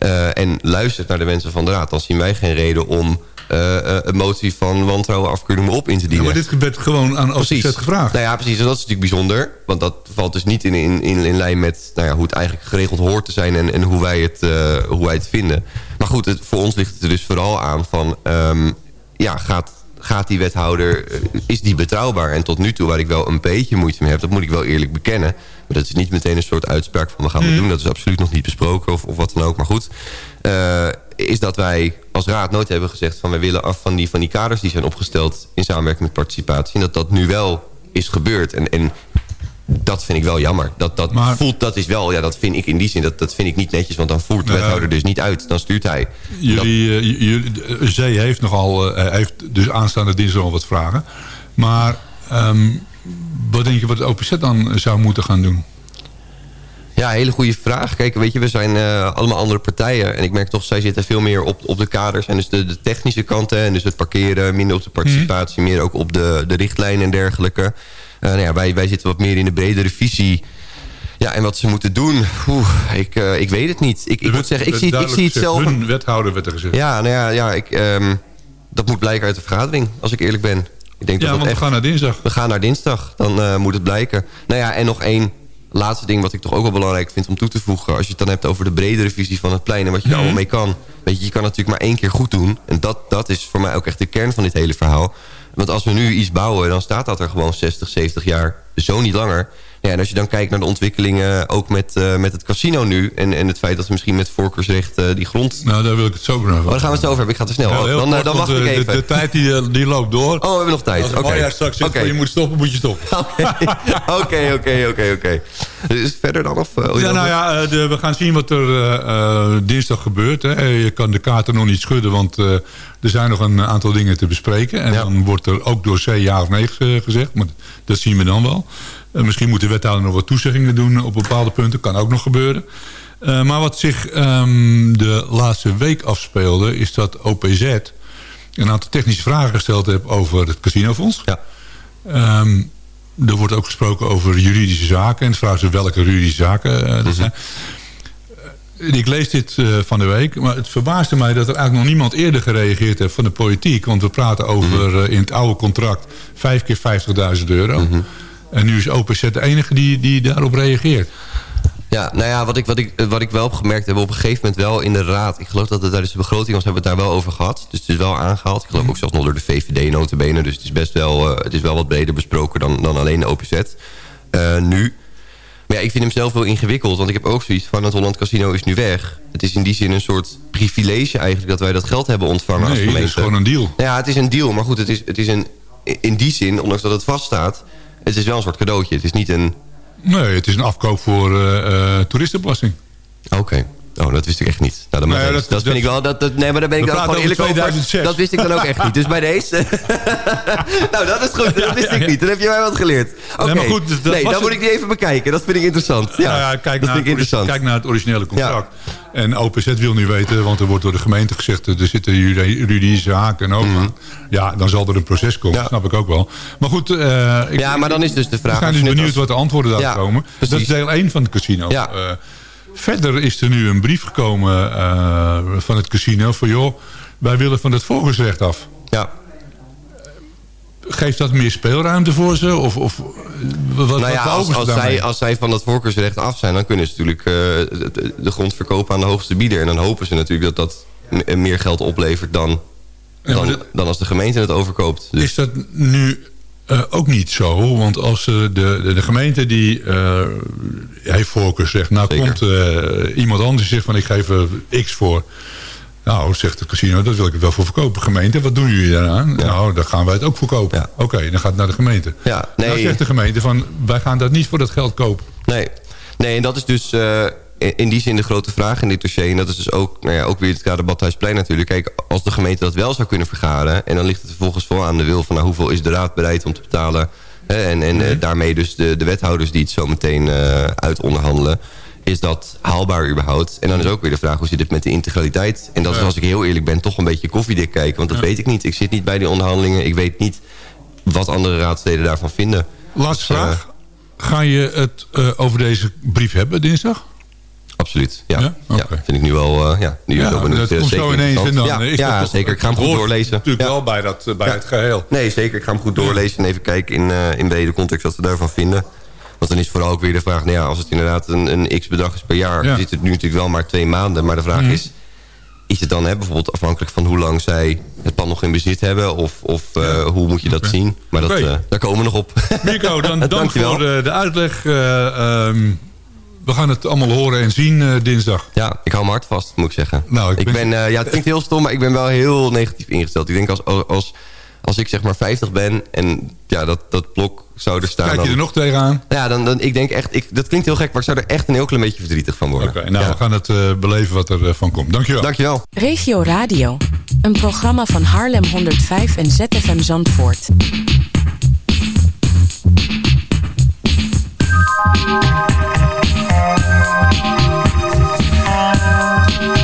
uh, en luistert naar de wensen van de raad, dan zien wij geen reden om uh, een motie van wantrouwen afkeuring op in te dienen. Ja, maar dit gebeurt gewoon aan OPZ gevraagd. Nou ja, precies. En dat is natuurlijk bijzonder. Want dat valt dus niet in, in, in, in lijn met nou ja, hoe het eigenlijk geregeld hoort te zijn... en, en hoe, wij het, uh, hoe wij het vinden. Maar goed, het, voor ons ligt het er dus vooral aan van... Um, ja, gaat, gaat die wethouder, is die betrouwbaar? En tot nu toe, waar ik wel een beetje moeite mee heb... dat moet ik wel eerlijk bekennen. Maar dat is niet meteen een soort uitspraak van we gaan we doen. Dat is absoluut nog niet besproken of, of wat dan ook. Maar goed... Uh, is dat wij als raad nooit hebben gezegd... van wij willen af van die, van die kaders die zijn opgesteld... in samenwerking met participatie. En dat dat nu wel is gebeurd. En, en dat vind ik wel jammer. Dat, dat voelt, dat is wel, ja, dat vind ik in die zin, dat, dat vind ik niet netjes. Want dan voert de wethouder dus niet uit. Dan stuurt hij. Jullie, dat, uh, jullie Zee heeft nogal, uh, heeft dus aanstaande dinsdag al wat vragen. Maar um, wat denk je wat de OPZ dan zou moeten gaan doen? Ja, hele goede vraag. Kijk, weet je, we zijn uh, allemaal andere partijen. En ik merk toch, zij zitten veel meer op, op de kaders. En dus de, de technische kanten. En dus het parkeren, minder op de participatie. Mm. Meer ook op de, de richtlijnen en dergelijke. Uh, nou ja, wij, wij zitten wat meer in de bredere visie. Ja, en wat ze moeten doen, oeh, ik, uh, ik weet het niet. Ik, ik moet zeggen, ik zie, ik zie het zelf... Hun wethouder werd er gezegd. Ja, nou ja, ja ik, um, dat moet blijken uit de vergadering, als ik eerlijk ben. Ik denk ja, dat want echt, we gaan naar dinsdag. We gaan naar dinsdag, dan moet het blijken. Nou ja, en nog één laatste ding wat ik toch ook wel belangrijk vind om toe te voegen... als je het dan hebt over de bredere visie van het plein... en wat je er allemaal mee kan. Weet je, je kan natuurlijk maar één keer goed doen. En dat, dat is voor mij ook echt de kern van dit hele verhaal. Want als we nu iets bouwen, dan staat dat er gewoon 60, 70 jaar. Zo niet langer. Ja, en als je dan kijkt naar de ontwikkelingen ook met, uh, met het casino nu... En, en het feit dat we misschien met voorkeursrecht uh, die grond... Nou, daar wil ik het zo over oh, daar gaan we het zo over hebben. Ik ga te snel. Ja, dan, kort, dan wacht ik even. De, de tijd die, die loopt door. Oh, we hebben nog tijd. Als. Okay. straks zegt okay. je moet stoppen, moet je stoppen. Oké, oké, oké, oké. Is het verder dan? Of, uh, ja, nou ja, de, we gaan zien wat er dinsdag gebeurt. Hè. Je kan de kaarten nog niet schudden, want er zijn nog een aantal dingen te bespreken. En ja. dan wordt er ook door C ja of nee gezegd. Maar dat zien we dan wel. Uh, misschien moet de wethouder nog wat toezeggingen doen op bepaalde punten. Kan ook nog gebeuren. Uh, maar wat zich um, de laatste week afspeelde... is dat OPZ een aantal technische vragen gesteld heeft over het casinofonds. Ja. Um, er wordt ook gesproken over juridische zaken. En de vraag is welke juridische zaken uh, dat -hmm. zijn. Ik lees dit uh, van de week, maar het verbaasde mij dat er eigenlijk nog niemand eerder gereageerd heeft van de politiek. Want we praten over uh, in het oude contract vijf keer 50.000 euro. Mm -hmm. En nu is OPZ de enige die, die daarop reageert. Ja, nou ja, wat ik, wat, ik, wat ik wel heb gemerkt, hebben op een gegeven moment wel in de raad... ik geloof dat het tijdens de begroting was, hebben we het daar wel over gehad. Dus het is wel aangehaald. Ik geloof ook zelfs nog door de VVD notabene. Dus het is best wel, uh, het is wel wat breder besproken dan, dan alleen de OPZ. Uh, nu. Maar ja, ik vind hem zelf wel ingewikkeld. Want ik heb ook zoiets van, het Holland Casino is nu weg. Het is in die zin een soort privilege eigenlijk... dat wij dat geld hebben ontvangen nee, als gemeente. het is gewoon een deal. Ja, het is een deal. Maar goed, het is, het is een, in die zin, ondanks dat het vaststaat... het is wel een soort cadeautje. Het is niet een... Nee, het is een afkoop voor uh, uh, toeristenbelasting. Oké. Okay. Oh, dat wist ik echt niet. Nou, dan nee, dat, dat, dat, vind ik wel. Dat, dat, nee, maar daar ben ik dan gewoon eerlijk 2006. over. Dat wist ik dan ook echt niet. Dus bij deze. nou, dat is goed. Dat wist ik niet. Dan heb je mij wat geleerd. Oké. Okay. Nee, dus nee dan het... moet ik die even bekijken. Dat vind ik interessant. Ja, nou ja kijk, dat naar vind ik interessant. kijk naar het originele contract. Ja. En OPZ wil nu weten, want er wordt door de gemeente gezegd... er zitten juridische zaken en ook. Mm -hmm. Ja, dan zal er een proces komen. Ja. snap ik ook wel. Maar goed. Uh, ik, ja, maar dan is dus de vraag... We zijn dus benieuwd als... wat de antwoorden daar komen. Precies. Dat is deel 1 van het casino. Ja. Uh, Verder is er nu een brief gekomen van het casino... van joh, wij willen van het voorkeursrecht af. Ja. Geeft dat meer speelruimte voor ze? Of, of wat, nou ja, als, als zij, als zij van dat voorkeursrecht af zijn... dan kunnen ze natuurlijk de, de grond verkopen aan de hoogste bieder. En dan hopen ze natuurlijk dat dat meer geld oplevert dan dan, dan, als de gemeente het overkoopt. Dus. Is dat nu uh, ook niet zo? Want als uh, de, de, de, gemeente die uh, heeft voorkeur zegt... nou Zeker. komt iemand anders zegt van ik geef er x voor... Nou, zegt het casino, dat wil ik wel voor verkopen. Gemeente, wat doen jullie daaraan? Nou, dan gaan wij het ook verkopen. Ja. Oké, dan gaat het naar de gemeente. Ja, nee. Nou zegt de gemeente van, wij gaan dat niet voor dat geld kopen. Nee, nee en dat is dus in die zin de grote vraag in dit dossier. En dat is dus ook, nou ja, ook weer het kader Badhuisplein natuurlijk. Kijk, als de gemeente dat wel zou kunnen vergaren... en dan ligt het vervolgens vol aan de wil van... Nou, hoeveel is de raad bereid om te betalen... Hè, en, en eh, daarmee dus de, de wethouders die het zo meteen uh, uit onderhandelen... is dat haalbaar überhaupt? En dan is ook weer de vraag, hoe zit het met de integraliteit? En dat is, als ik heel eerlijk ben, toch een beetje koffiedik kijken. Want dat weet ik niet. Ik zit niet bij die onderhandelingen. Ik weet niet wat andere raadsteden daarvan vinden. Laatste dus, vraag. Ga je het over deze brief hebben dinsdag? Absoluut, ja. ja? ja vind ik nu wel, uh, ja, nu ja, benoemd, dat komt zo ineens en dan ja, is ja zeker. Ik ga hem goed doorlezen. natuurlijk wel bij, dat, uh, bij het geheel. Nee, zeker. Ik ga hem goed doorlezen en even kijken in, uh, in brede context wat we daarvan vinden. Want dan is vooral ook weer de vraag, nou ja, als het inderdaad een, een x-bedrag is per jaar... zit het nu natuurlijk wel maar twee maanden. Maar de vraag mm. is, is het dan hè, bijvoorbeeld afhankelijk van hoe lang zij het pand nog in bezit hebben? Of, of uh, hoe moet je dat okay. zien? Maar dat, okay. daar komen we nog op. Mirko, dan dank voor de, de uitleg. Um, we gaan het allemaal horen en zien eh, dinsdag. Ja, ik hou me hard vast, moet ik zeggen. Nou, ik, ben... Eh, ja, het klinkt heel stom, maar ik ben wel heel negatief ingesteld. Ik denk als, als, als ik zeg maar 50 ben en ja, dat, dat blok zou er staan... Kijk je er nog tegenaan? Ja, dan, dan, ik denk echt... Ik, dat klinkt heel gek, maar ik zou er echt een heel klein beetje verdrietig van worden. Oké, nou, we gaan het eh, beleven wat er van komt. Dankjewel. Dankjewel. Regio Radio, een programma van Haarlem 105 en ZFM Zandvoort. Bye.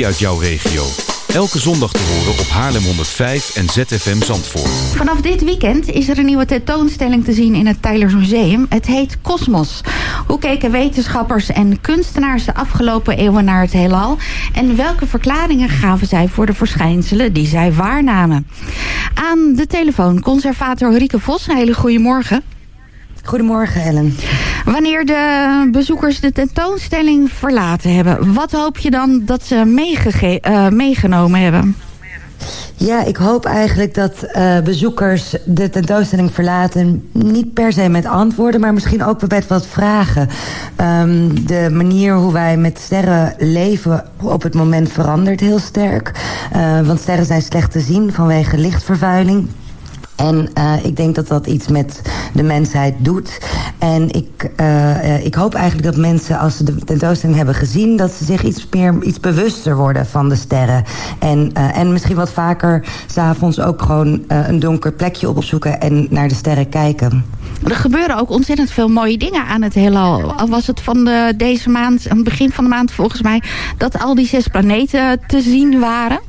Informatie uit jouw regio. Elke zondag te horen op Haarlem 105 en ZFM Zandvoort. Vanaf dit weekend is er een nieuwe tentoonstelling te zien in het Tylers Museum. Het heet Cosmos. Hoe keken wetenschappers en kunstenaars de afgelopen eeuwen naar het heelal? En welke verklaringen gaven zij voor de verschijnselen die zij waarnamen? Aan de telefoon conservator Rieke Vos. Een hele goede morgen. Goedemorgen Ellen. Wanneer de bezoekers de tentoonstelling verlaten hebben... wat hoop je dan dat ze uh, meegenomen hebben? Ja, ik hoop eigenlijk dat uh, bezoekers de tentoonstelling verlaten... niet per se met antwoorden, maar misschien ook met wat vragen. Um, de manier hoe wij met sterren leven op het moment verandert heel sterk. Uh, want sterren zijn slecht te zien vanwege lichtvervuiling... En uh, ik denk dat dat iets met de mensheid doet. En ik, uh, ik hoop eigenlijk dat mensen, als ze de tentoonstelling hebben gezien... dat ze zich iets meer iets bewuster worden van de sterren. En, en misschien wat vaker s'avonds ook gewoon een donker plekje opzoeken... en naar de sterren kijken. Er gebeuren ook ontzettend veel mooie dingen aan het heelal. Al was het van de, deze maand, aan het begin van de maand volgens mij... dat al die zes planeten te zien waren...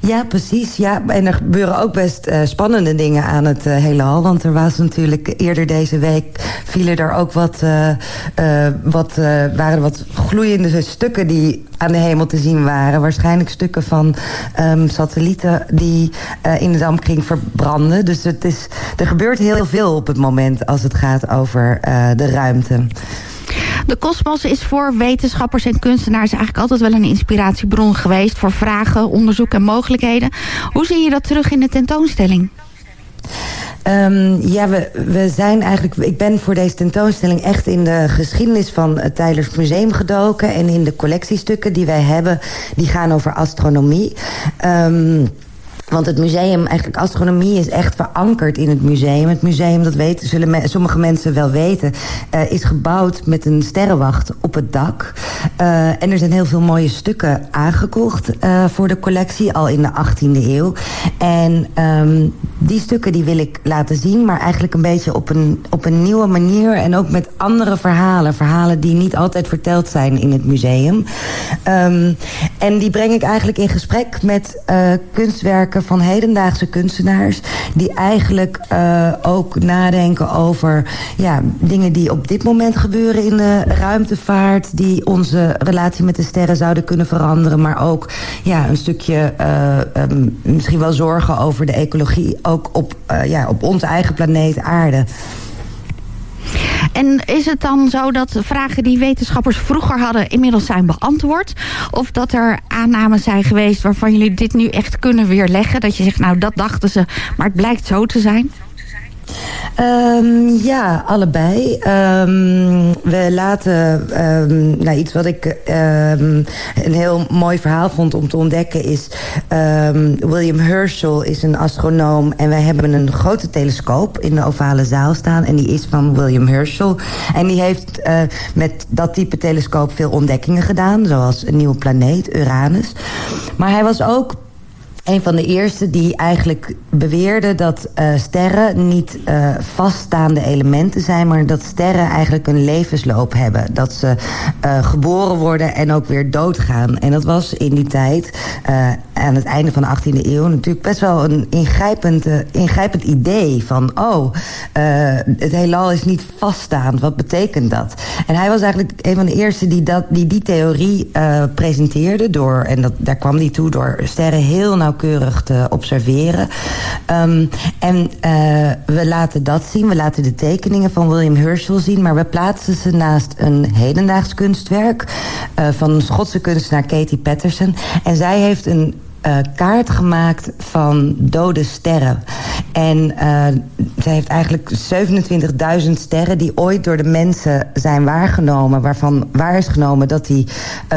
Ja, precies. Ja. En er gebeuren ook best uh, spannende dingen aan het uh, heelal. Want er was natuurlijk eerder deze week... vielen er ook wat, uh, wat, waren wat gloeiende stukken die aan de hemel te zien waren. Waarschijnlijk stukken van um, satellieten die in de dampkring verbranden. Dus het is, er gebeurt heel veel op het moment als het gaat over de ruimte. De kosmos is voor wetenschappers en kunstenaars eigenlijk altijd wel een inspiratiebron geweest... voor vragen, onderzoek en mogelijkheden. Hoe zie je dat terug in de tentoonstelling? Um, ja, we, we zijn eigenlijk... Ik ben voor deze tentoonstelling echt in de geschiedenis van het Tylers Museum gedoken... en in de collectiestukken die wij hebben, die gaan over astronomie... Um, want het museum, eigenlijk astronomie is echt verankerd in het museum. Het museum, dat weten, zullen sommige mensen wel weten... Uh, is gebouwd met een sterrenwacht op het dak. Uh, en er zijn heel veel mooie stukken aangekocht uh, voor de collectie... al in de 18e eeuw. En um, die stukken die wil ik laten zien... maar eigenlijk een beetje op een, op een nieuwe manier... en ook met andere verhalen. Verhalen die niet altijd verteld zijn in het museum. Um, en die breng ik eigenlijk in gesprek met kunstwerken van hedendaagse kunstenaars... die eigenlijk uh, ook nadenken over ja, dingen die op dit moment gebeuren in de ruimtevaart... die onze relatie met de sterren zouden kunnen veranderen... maar ook ja, een stukje uh, um, misschien wel zorgen over de ecologie... ook op, uh, ja, op onze eigen planeet aarde. En is het dan zo dat vragen die wetenschappers vroeger hadden... inmiddels zijn beantwoord? Of dat er aannames zijn geweest waarvan jullie dit nu echt kunnen weerleggen? Dat je zegt, nou dat dachten ze, maar het blijkt zo te zijn? Um, ja, allebei. Um, we laten, um, nou, iets wat ik een heel mooi verhaal vond om te ontdekken is... William Herschel is een astronoom en wij hebben een grote telescoop in de ovale zaal staan. En die is van William Herschel. En die heeft uh, met dat type telescoop veel ontdekkingen gedaan, zoals een nieuwe planeet, Uranus. Maar hij was ook een van de eerste die eigenlijk beweerde dat uh, sterren niet uh, vaststaande elementen zijn... maar dat sterren eigenlijk een levensloop hebben. Dat ze uh, geboren worden en ook weer doodgaan. En dat was in die tijd, aan het einde van de 18e eeuw... natuurlijk best wel een ingrijpend, ingrijpend idee van... oh, het heelal is niet vaststaand, wat betekent dat? En hij was eigenlijk een van de eerste die dat, die, die theorie presenteerde... Door, en dat, daar kwam hij toe door sterren heel nauwkeurig nauwkeurig te observeren. Um, en uh, we laten dat zien. We laten de tekeningen van William Herschel zien. Maar we plaatsen ze naast een hedendaags kunstwerk... Uh, van Schotse kunstenaar Katie Patterson. En zij heeft een uh, kaart gemaakt van dode sterren. En uh, zij heeft eigenlijk 27.000 sterren die ooit door de mensen zijn waargenomen... waarvan waar is genomen dat die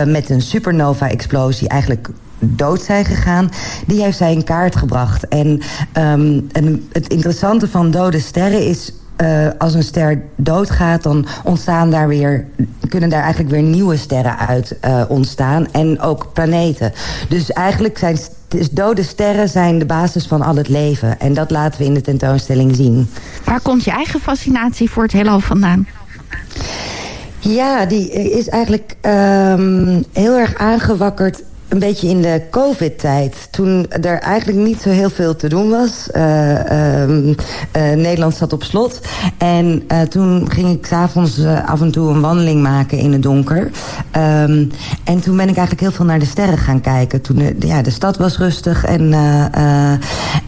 met een supernova-explosie eigenlijk dood zijn gegaan, die heeft zij in kaart gebracht. En, um, en het interessante van dode sterren is uh, als een ster doodgaat, dan ontstaan daar weer, kunnen daar eigenlijk weer nieuwe sterren uit uh, ontstaan. En ook planeten. Dus eigenlijk zijn dus dode sterren zijn de basis van al het leven. En dat laten we in de tentoonstelling zien. Waar komt je eigen fascinatie voor het heelal vandaan? Ja, die is eigenlijk um, heel erg aangewakkerd een beetje in de covid-tijd. Toen er eigenlijk niet zo heel veel te doen was. Uh, uh, Nederland zat op slot. En uh, toen ging ik s'avonds af en toe een wandeling maken in het donker. Um, en toen ben ik eigenlijk heel veel naar de sterren gaan kijken. Toen ja, de stad was rustig. En,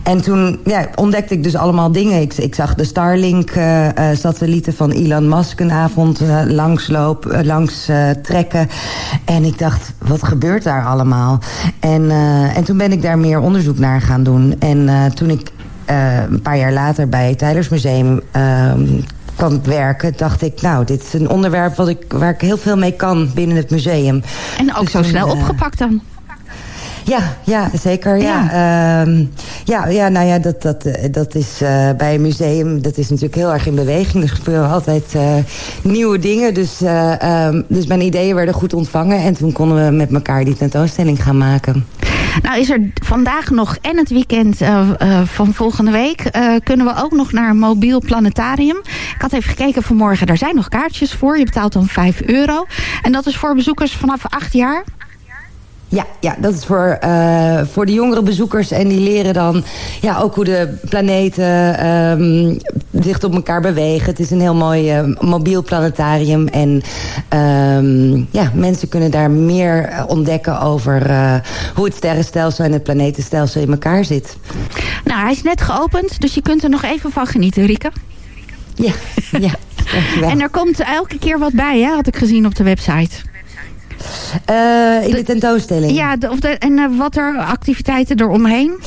en toen ja, ontdekte ik dus allemaal dingen. Ik, ik zag de Starlink-satellieten van Elon Musk een avond langsloop, langs trekken. En ik dacht, wat gebeurt daar allemaal? En, uh, en toen ben ik daar meer onderzoek naar gaan doen. En uh, toen ik uh, een paar jaar later bij het Tijlersmuseum ehm, kwam werken... dacht ik, nou, dit is een onderwerp wat ik, waar ik heel veel mee kan binnen het museum. En ook dus zo snel opgepakt dan? Ja, ja zeker. Ja. Ja, uh, ja, ja, nou ja, dat, dat, dat is uh, bij een museum, dat is natuurlijk heel erg in beweging. Er gebeuren altijd uh, nieuwe dingen. Dus, um, dus mijn ideeën werden goed ontvangen. En toen konden we met elkaar die tentoonstelling gaan maken. Nou is er vandaag nog en het weekend uh, uh, van volgende week... Uh, kunnen we ook nog naar een mobiel planetarium. Ik had even gekeken vanmorgen, daar zijn nog kaartjes voor. Je betaalt dan 5 euro. En dat is voor bezoekers vanaf 8 jaar. Ja, ja dat is voor, uh, voor de jongere bezoekers. En die leren dan ja, ook hoe de planeten um, dicht op elkaar bewegen. Het is een heel mooi uh, mobiel planetarium. En um, ja, mensen kunnen daar meer ontdekken over uh, hoe het sterrenstelsel en het planetenstelsel in elkaar zit. Nou, hij is net geopend, dus je kunt er nog even van genieten, Rieke. Ja, ja. en er komt elke keer wat bij, hè, had ik gezien op de website. Uh, in de, de, tentoonstelling. Ja, de, of de, en uh, wat er activiteiten eromheen?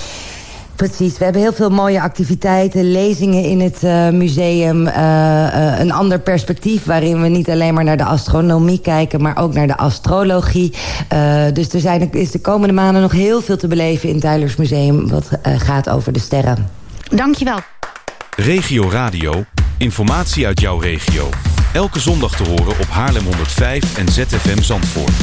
Precies, we hebben heel veel mooie activiteiten, lezingen in het uh, museum. een ander perspectief waarin we niet alleen maar naar de astronomie kijken... maar ook naar de astrologie. dus er zijn, is de komende maanden nog heel veel te beleven in het Tuilers Museum... wat gaat over de sterren. Dankjewel. Regio Radio, informatie uit jouw regio. Elke zondag te horen op Haarlem 105 en ZFM Zandvoort.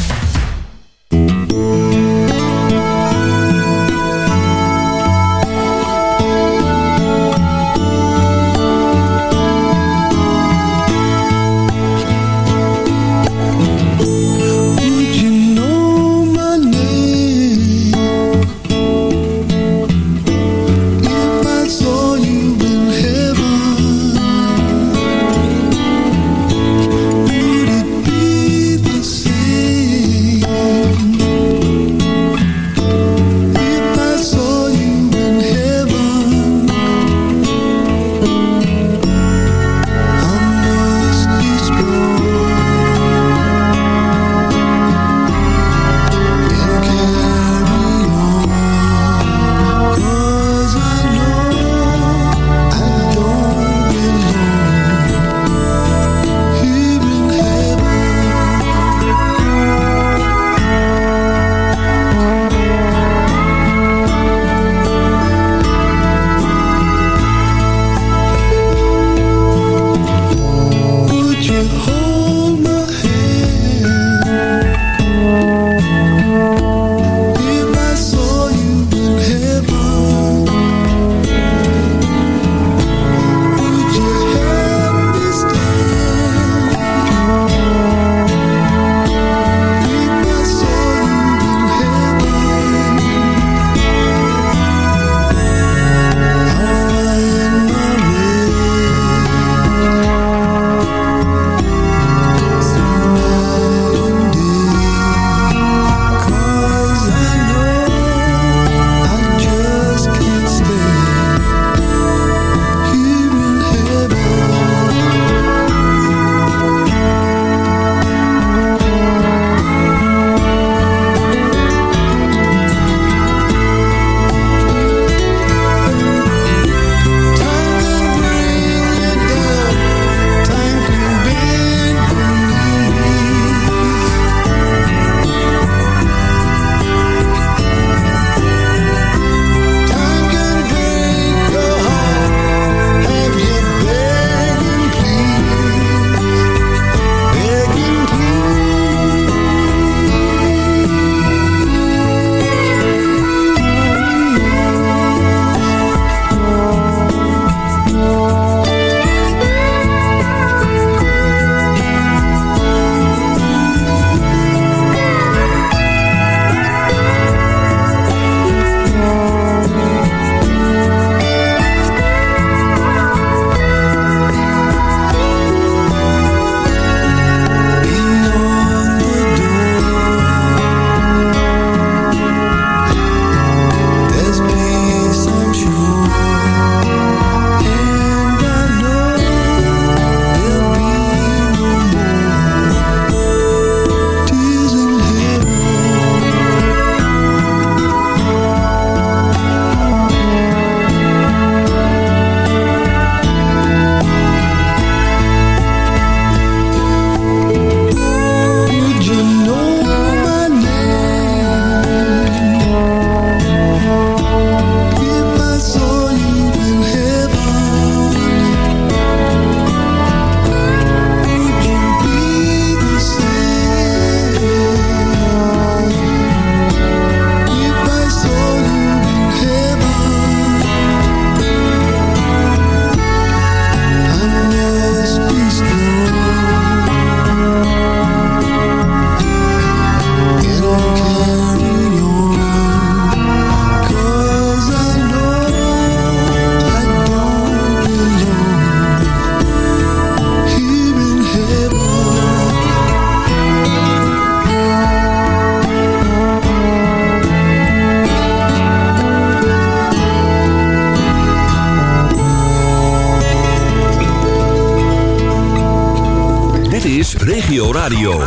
Regio Radio.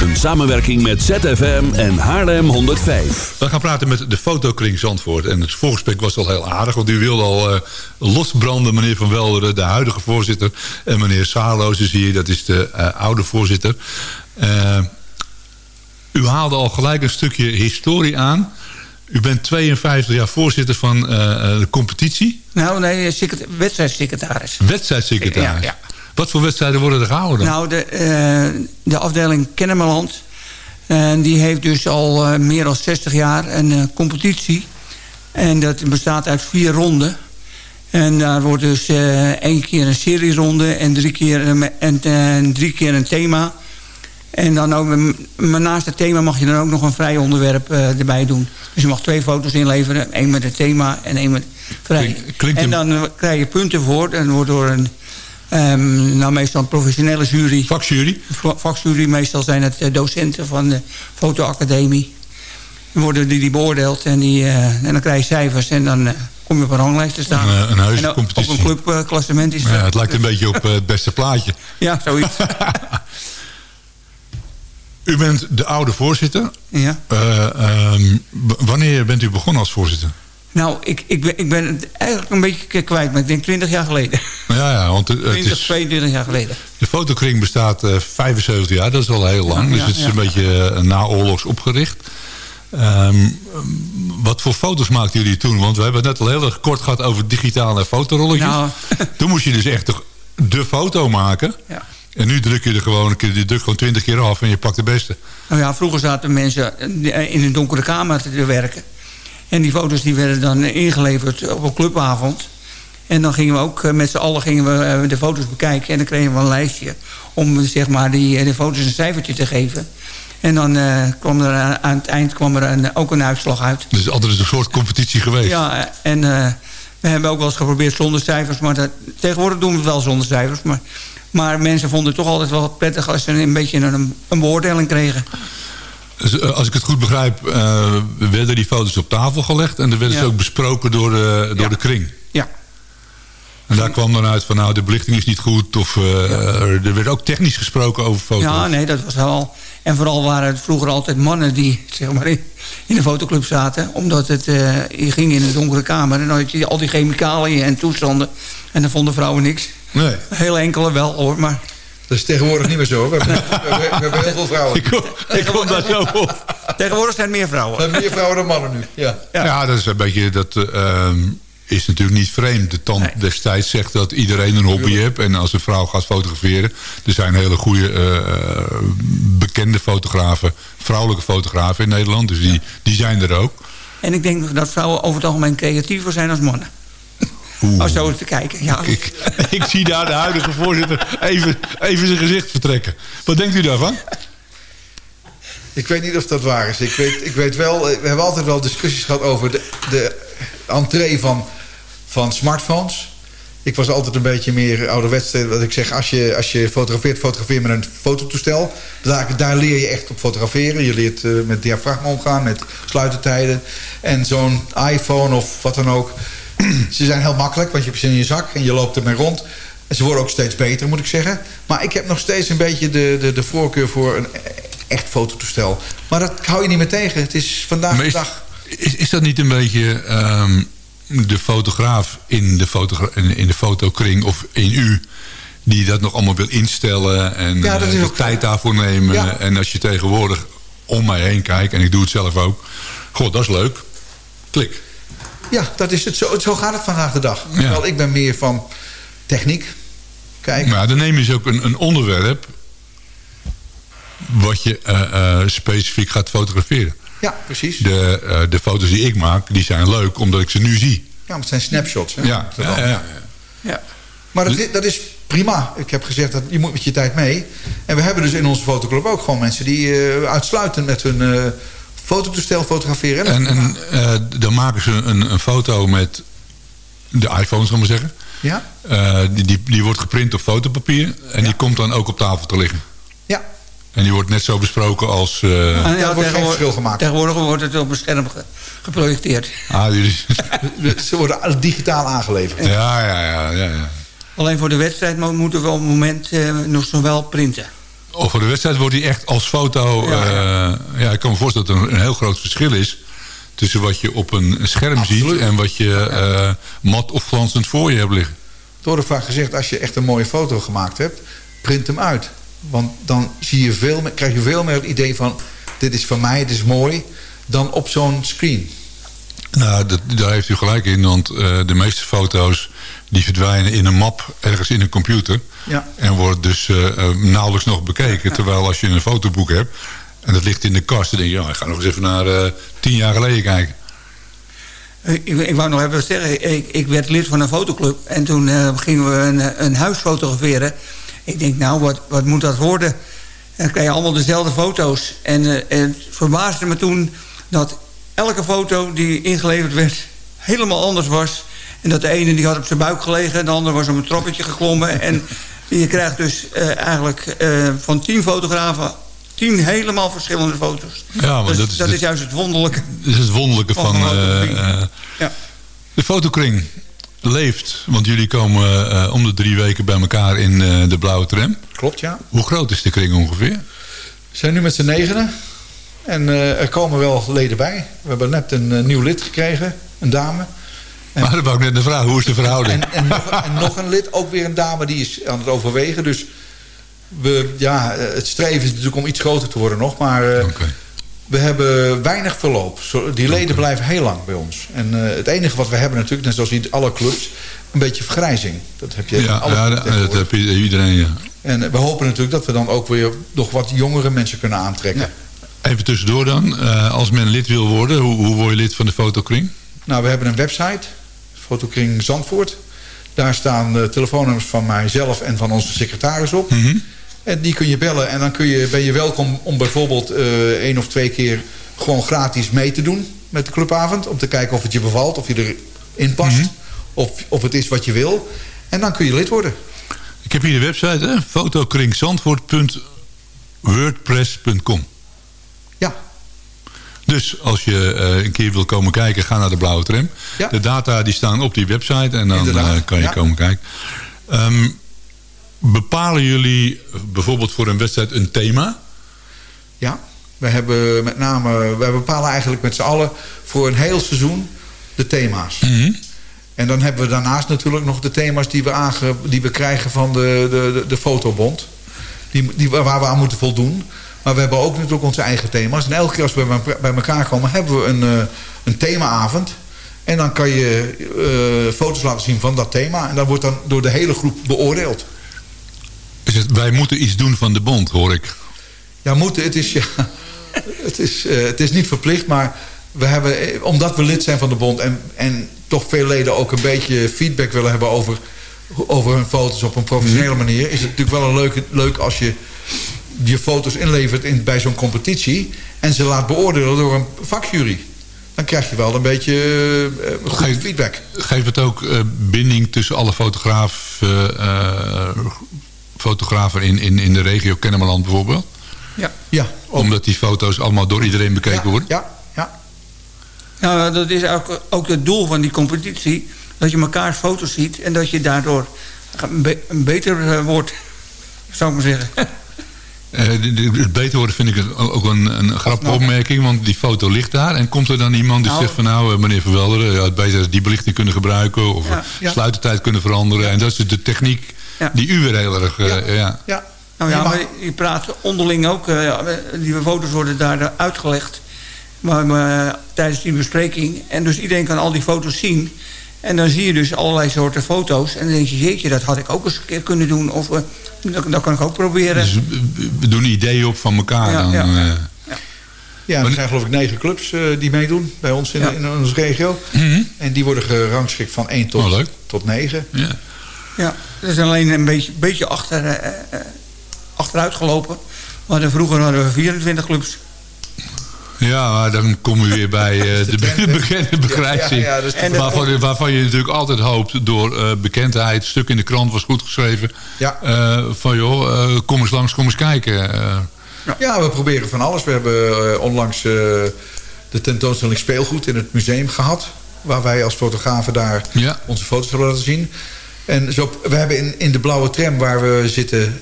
Een samenwerking met ZFM en Haarlem 105. We gaan praten met de fotokring Zandvoort. En het voorgesprek was al heel aardig. Want u wilde al uh, losbranden, meneer Van Welderen, de huidige voorzitter. En meneer Saarloos is hier, dat is de uh, oude voorzitter. Uh, u haalde al gelijk een stukje historie aan. U bent 52 jaar voorzitter van de competitie. Nou, nee, wedstrijdsecretaris. Wedstrijdsecretaris. Ja, ja. Wat voor wedstrijden worden er gehouden? Nou, de, uh, de afdeling Kennemerland... En die heeft dus al uh, meer dan 60 jaar een uh, competitie. En dat bestaat uit vier ronden. En daar wordt dus één keer een serieronde en drie keer, en, en drie keer een thema. En dan ook, maar naast het thema mag je dan ook nog een vrij onderwerp erbij doen. Dus je mag twee foto's inleveren. één met het thema en één met vrij. Klinkt, en dan krijg je punten voor. En wordt door een Um, nou, meestal een professionele jury. Vakjury? Vakjury, meestal zijn het eh, docenten van de fotoacademie. Dan worden die, die beoordeeld en, die, uh, en dan krijg je cijfers en dan uh, kom je op een ranglijst te staan. Een, een huiscompetitie. Op een clubklassement is ja, Het lijkt een beetje op het beste plaatje. Ja, zoiets. u bent de oude voorzitter. Ja. Um, wanneer bent u begonnen als voorzitter? Nou, ik, ik, ben, ik ben het eigenlijk een beetje kwijt, maar ik denk 20 jaar geleden. Ja, ja want het 20, is, 22 jaar geleden. De fotokring bestaat uh, 75 jaar, dat is al heel lang. Ja, dus het is ja. een beetje uh, naoorlogs opgericht. Um, wat voor foto's maakten jullie toen? Want we hebben het net al heel erg kort gehad over digitale fotorolletjes. Nou. Toen moest je dus echt toch de foto maken. Ja. En nu druk je er gewoon, je drukt gewoon 20 keer af en je pakt de beste. Nou ja, vroeger zaten mensen in een donkere kamer te werken. En die foto's die werden dan ingeleverd op een clubavond. En dan gingen we ook met z'n allen gingen we de foto's bekijken. En dan kregen we een lijstje om zeg maar, die, de foto's een cijfertje te geven. En dan uh, kwam er aan het eind kwam er een, ook een uitslag uit. Dus altijd een soort competitie geweest? Ja, en uh, we hebben ook wel eens geprobeerd zonder cijfers. Maar dat, tegenwoordig doen we het wel zonder cijfers. Maar, maar mensen vonden het toch altijd wel prettig als ze een beetje een, een beoordeling kregen. Als ik het goed begrijp, uh, werden die foto's op tafel gelegd... en dan werden ja. ze ook besproken door, de, door ja. de kring. Ja. En daar kwam dan uit van, nou, de belichting is niet goed... of uh, ja. er werd ook technisch gesproken over foto's. Ja, nee, dat was wel... En vooral waren het vroeger altijd mannen die zeg maar, in, in de fotoclub zaten. Omdat het, uh, je ging in een donkere kamer... en dan had je al die chemicaliën en toestanden. En dan vonden vrouwen niks. Nee. Heel enkele wel, hoor, maar... Dat is tegenwoordig niet meer zo. We hebben, we hebben, we hebben heel veel vrouwen. Ik kom, ik kom daar zo op. Tegenwoordig zijn er meer vrouwen. Er zijn meer vrouwen dan mannen nu. Ja, ja. ja dat is een beetje... Dat uh, is natuurlijk niet vreemd. De tand nee. destijds zegt dat iedereen een hobby heeft. En als een vrouw gaat fotograferen... er zijn hele goede uh, bekende fotografen... vrouwelijke fotografen in Nederland. Dus die, die zijn er ook. En ik denk dat vrouwen over het algemeen creatiever zijn als mannen. Oeh. Als zo te kijken, ja. Ik, ik, zie daar de huidige voorzitter even, even zijn gezicht vertrekken. Wat denkt u daarvan? Ik weet niet of dat waar is. Ik weet, ik weet wel, we hebben altijd wel discussies gehad over de, de entree van, van smartphones. Ik was altijd een beetje meer ouderwets. Wat ik zeg, als je, als je fotografeert, fotografeer met een fototoestel. Daar, daar leer je echt op fotograferen. Je leert uh, met diafragma omgaan, met sluitertijden. En zo'n iPhone of wat dan ook ze zijn heel makkelijk, want je hebt ze in je zak en je loopt ermee rond. En ze worden ook steeds beter, moet ik zeggen. Maar ik heb nog steeds een beetje de, de, de voorkeur voor een echt fototoestel. Maar dat hou je niet meer tegen. Het is vandaag de dag... Is, is dat niet een beetje um, de fotograaf in de, fotogra in, de fotokring of in u... die dat nog allemaal wil instellen en ja, de tijd daarvoor nemen. Ja. En als je tegenwoordig om mij heen kijkt, en ik doe het zelf ook... God, dat is leuk. Klik. Ja, dat is het. Zo, zo gaat het vandaag de dag. Ja. Terwijl ik ben meer van techniek. Kijk. Maar dan neem je dus ook een, een onderwerp... wat je uh, uh, specifiek gaat fotograferen. Ja, precies. De, uh, de foto's die ik maak, die zijn leuk omdat ik ze nu zie. Ja, maar het zijn snapshots. Hè? Ja, ja, ja, ja. ja. Maar dat, dat is prima. Ik heb gezegd, dat je moet met je tijd mee. En we hebben dus in onze fotoclub ook gewoon mensen... die uitsluitend met hun fototoestel fotograferen. En, en uh, dan maken ze een, een foto met de iPhone, zal ik maar zeggen. Ja. Uh, die, die, die, wordt geprint op fotopapier. En ja. die komt dan ook op tafel te liggen. Ja. En die wordt net zo besproken als... Uh... Ja, ja, er wordt geen verschil gemaakt. Tegenwoordig wordt het op een scherm ge geprojecteerd. Ah, jullie... Ze worden digitaal aangeleverd. Ja, ja, ja. ja, ja. Alleen voor de wedstrijd moeten we op het moment uh, nog zo wel printen. Of voor de wedstrijd wordt hij echt als foto... Ja, ja. ik kan me voorstellen dat er een, heel groot verschil is... tussen wat je op een scherm ziet... en wat je mat of glanzend voor je hebt liggen. Het wordt vaak gezegd, als je echt een mooie foto gemaakt hebt... print hem uit. Want dan zie je veel, krijg je veel meer het idee van... dit is van mij, dit is mooi... dan op zo'n screen. Nou, dat, daar heeft u gelijk in. Want de meeste foto's die verdwijnen in een map ergens in een computer. Ja. En wordt dus uh, nauwelijks nog bekeken. Terwijl als je een fotoboek hebt en dat ligt in de kast... dan denk je, ja, ik ga nog eens even naar uh, tien jaar geleden kijken. Ik, ik wou nog even zeggen, ik, ik, werd lid van een fotoclub... en toen uh, gingen we een, een, huis fotograferen. Ik denk, nou, wat, wat moet dat worden? En dan krijg je allemaal dezelfde foto's. En het verbaasde me toen dat elke foto die ingeleverd werd... helemaal anders was en dat de ene die had op zijn buik gelegen... en de andere was op een trappetje geklommen. En je krijgt dus uh, eigenlijk uh, van tien fotografen... tien helemaal verschillende foto's. Ja, maar dus dat, is, dat is juist het wonderlijke. Dat is het wonderlijke van... van uh, ja. De fotokring leeft, want jullie komen om de drie weken bij elkaar in de blauwe tram. Klopt, ja. Hoe groot is de kring ongeveer? We zijn nu met z'n negenen. En er komen wel leden bij. We hebben net een nieuw lid gekregen, een dame... En, maar dat wou ik net de vraag, hoe is de verhouding? En, en, nog, en, nog, een lid, ook weer een dame, die is aan het overwegen. Dus we, ja, het streven is natuurlijk om iets groter te worden nog. Maar uh, we hebben weinig verloop. Die leden okay. blijven heel lang bij ons. En uh, het enige wat we hebben natuurlijk, net zoals in alle clubs... een beetje vergrijzing. Dat heb je ja, alle ja, dat heb je iedereen, ja. En we hopen natuurlijk dat we dan ook weer nog wat jongere mensen kunnen aantrekken. Ja. Even tussendoor dan. Uh, als men lid wil worden, hoe, hoe word je lid van de fotokring? Nou, we hebben een website Fotokring Zandvoort. Daar staan de telefoonnummers van mijzelf en van onze secretaris op. Mhm. En die kun je bellen en dan kun je, ben je welkom om bijvoorbeeld uh, één of twee keer gewoon gratis mee te doen met de clubavond. Om te kijken of het je bevalt, of je erin past. Mhm. of, of het is wat je wil. En dan kun je lid worden. Ik heb hier de website, fotokringzandvoort.wordpress.com. Dus als je uh, een keer wil komen kijken, ga naar de blauwe tram. Ja. De data die staan op die website en dan uh, kan je ja. komen kijken. Um, bepalen jullie bijvoorbeeld voor een wedstrijd een thema? Ja, we hebben met name, wij bepalen eigenlijk met z'n allen voor een heel seizoen de thema's. Mm -hmm. En dan hebben we daarnaast natuurlijk nog de thema's die we, aange, die we krijgen van de, de, de, de fotobond. Die, die, waar we aan moeten voldoen. Maar we hebben ook natuurlijk onze eigen thema's. En elke keer als we bij elkaar komen, hebben we een, uh, een themaavond. En dan kan je uh, foto's laten zien van dat thema. En dat wordt dan door de hele groep beoordeeld. Het, wij moeten iets doen van de bond, hoor ik. Ja, moeten. Het is, ja, het is, uh, het is niet verplicht, maar we hebben, omdat we lid zijn van de bond... en, en toch veel leden ook een beetje feedback willen hebben over, over hun foto's op een professionele manier... is het natuurlijk wel een leuk, leuk als je je foto's inlevert in, bij zo'n competitie... en ze laat beoordelen door een vakjury. Dan krijg je wel een beetje uh, goede geef, feedback. Geeft het ook uh, binding tussen alle fotografen, uh, fotografen in, in, in de regio Kennemerland bijvoorbeeld? Ja. ja ook. Omdat die foto's allemaal door iedereen bekeken ja, worden? Ja, ja. Nou, dat is ook, ook het doel van die competitie. Dat je mekaars foto's ziet en dat je daardoor een, be een beter wordt, zou ik maar zeggen. Uh, het beter worden vind ik ook een, een grappige opmerking. Want die foto ligt daar. En komt er dan iemand die nou, zegt van nou meneer Verwelderen... Ja, het beter die belichting kunnen gebruiken. Of ja, ja. sluitertijd kunnen veranderen. Ja. En dat is de techniek die u weer heel erg... Uh, ja. ja. Nou ja, maar je praat onderling ook. Uh, die foto's worden daar uitgelegd. Maar, maar, tijdens die bespreking. En dus iedereen kan al die foto's zien. En dan zie je dus allerlei soorten foto's. En dan denk je, jeetje, dat had ik ook eens een keer kunnen doen. Of dat, dat kan ik ook proberen. Dus we doen ideeën op van elkaar ja, dan. Ja, uh, ja. ja er zijn geloof ik negen clubs uh, die meedoen bij ons in, in onze regio. Mm -hmm. En die worden gerangschikt van 1 tot, oh, tot 9. Ja. ja, dat is alleen een beetje, beetje achter, uh, achteruit gelopen. Hadden vroeger hadden we 24 clubs. Ja, maar dan kom je weer bij uh, de, de bekende begrijzing. Ja, ja, dus waarvan, waarvan, je natuurlijk altijd hoopt door uh, bekendheid... stuk in de krant was goed geschreven... Ja. Uh, van joh, kom eens langs, kom eens kijken. Ja. ja. we proberen van alles. We hebben onlangs de tentoonstelling Speelgoed in het museum gehad... waar wij als fotografen daar onze foto's hebben laten zien. En zo, we hebben in, in de blauwe tram waar we zitten...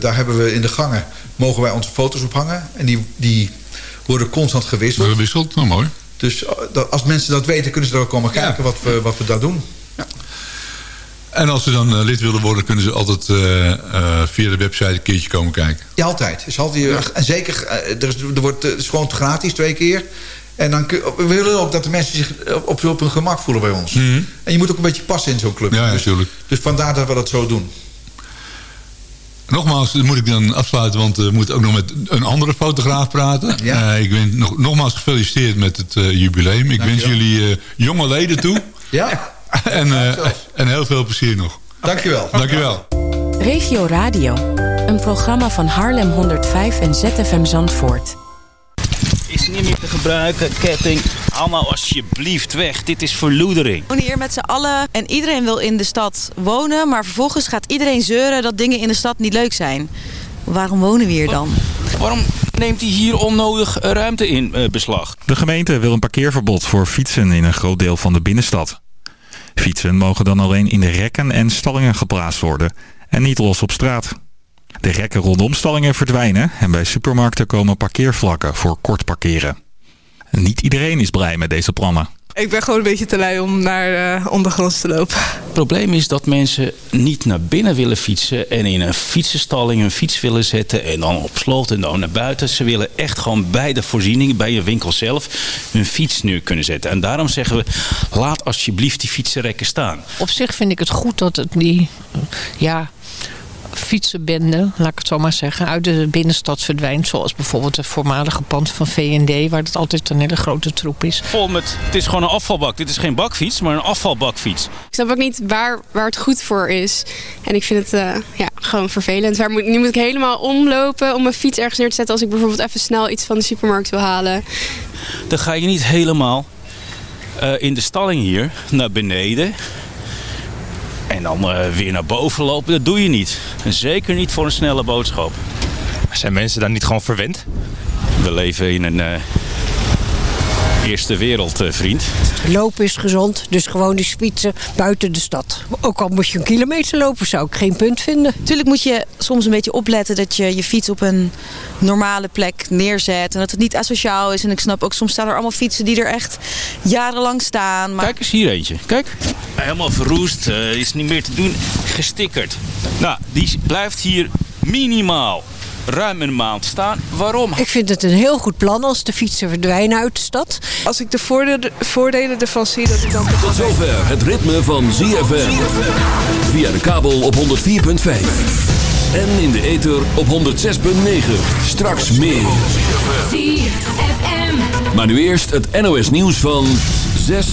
daar hebben we in de gangen mogen wij onze foto's ophangen. En die, die worden constant gewisseld. Gewisseld, nou mooi. Dus als mensen dat weten, kunnen ze er ook komen kijken wat, we, wat we daar doen. Ja. En als ze dan lid willen worden, kunnen ze altijd via de website een keertje komen kijken? Ja, altijd. Is altijd En zeker, er, is, er wordt, het is gewoon gratis twee keer. En dan we willen ook dat de mensen zich op, op hun gemak voelen bij ons. Mhm. En je moet ook een beetje passen in zo'n club. Ja, natuurlijk. Dus, dus vandaar dat we dat zo doen. Nogmaals moet ik dan afsluiten, want we moeten ook nog met een andere fotograaf praten. Ja. Uh, ik ben nog, nogmaals gefeliciteerd met het uh, jubileum. Ik Dank wens jullie uh, jonge leden toe. ja. en, en heel veel plezier nog. Dankjewel. Dankjewel. Regio Radio. Een programma van Haarlem 105 en ZFM Zandvoort. Is niet meer te gebruiken, ketting. Allemaal alsjeblieft weg. Dit is verloedering. We wonen hier met z'n allen en iedereen wil in de stad wonen. Maar vervolgens gaat iedereen zeuren dat dingen in de stad niet leuk zijn. Waarom wonen we hier dan? Waarom neemt hij hier onnodig ruimte in uh, beslag? De gemeente wil een parkeerverbod voor fietsen in een groot deel van de binnenstad. Fietsen mogen dan alleen in de rekken en stallingen geplaatst worden en niet los op straat. De rekken rondom stallingen verdwijnen en bij supermarkten komen parkeervlakken voor kort parkeren. Niet iedereen is blij met deze plannen. Ik ben gewoon een beetje te lui om naar uh, ondergronds te lopen. Het probleem is dat mensen niet naar binnen willen fietsen... en in een fietsenstalling een fiets willen zetten... en dan op slot en dan naar buiten. Ze willen echt gewoon bij de voorziening, bij je winkel zelf... hun fiets nu kunnen zetten. En daarom zeggen we, laat alsjeblieft die fietsenrekken staan. Op zich vind ik het goed dat het die... ja, fietsenbende, laat ik het zo maar zeggen, uit de binnenstad verdwijnt. Zoals bijvoorbeeld het voormalige pand van V&D, waar het altijd een hele grote troep is. Vol met, het is gewoon een afvalbak. Dit is geen bakfiets, maar een afvalbakfiets. Ik snap ook niet waar, waar het goed voor is. En ik vind het uh, ja, gewoon vervelend. Waar moet, nu moet ik helemaal omlopen om mijn fiets ergens neer te zetten als ik bijvoorbeeld even snel iets van de supermarkt wil halen. Dan ga je niet helemaal uh, in de stalling hier naar beneden en dan uh, weer naar boven lopen, dat doe je niet. En zeker niet voor een snelle boodschap. Zijn mensen dan niet gewoon verwend? We leven in een uh, eerste wereld, uh, vriend. Lopen is gezond, dus gewoon die fietsen buiten de stad. Ook al moet je een kilometer lopen, zou ik geen punt vinden. Tuurlijk moet je soms een beetje opletten dat je je fiets op een normale plek neerzet. En dat het niet asociaal is. En ik snap ook, soms staan er allemaal fietsen die er echt jarenlang staan. Maar... Kijk eens hier eentje, kijk. Helemaal verroest, uh, is niet meer te doen, gestickerd. Nou, die blijft hier minimaal ruim een maand staan. Waarom? Ik vind het een heel goed plan als de fietsen verdwijnen uit de stad. Als ik de voordelen, voordelen ervan zie, dat ik dan... Tot zover het ritme van ZFM. Via de kabel op 104.5. En in de ether op 106.9. Straks meer. Maar nu eerst het NOS nieuws van 6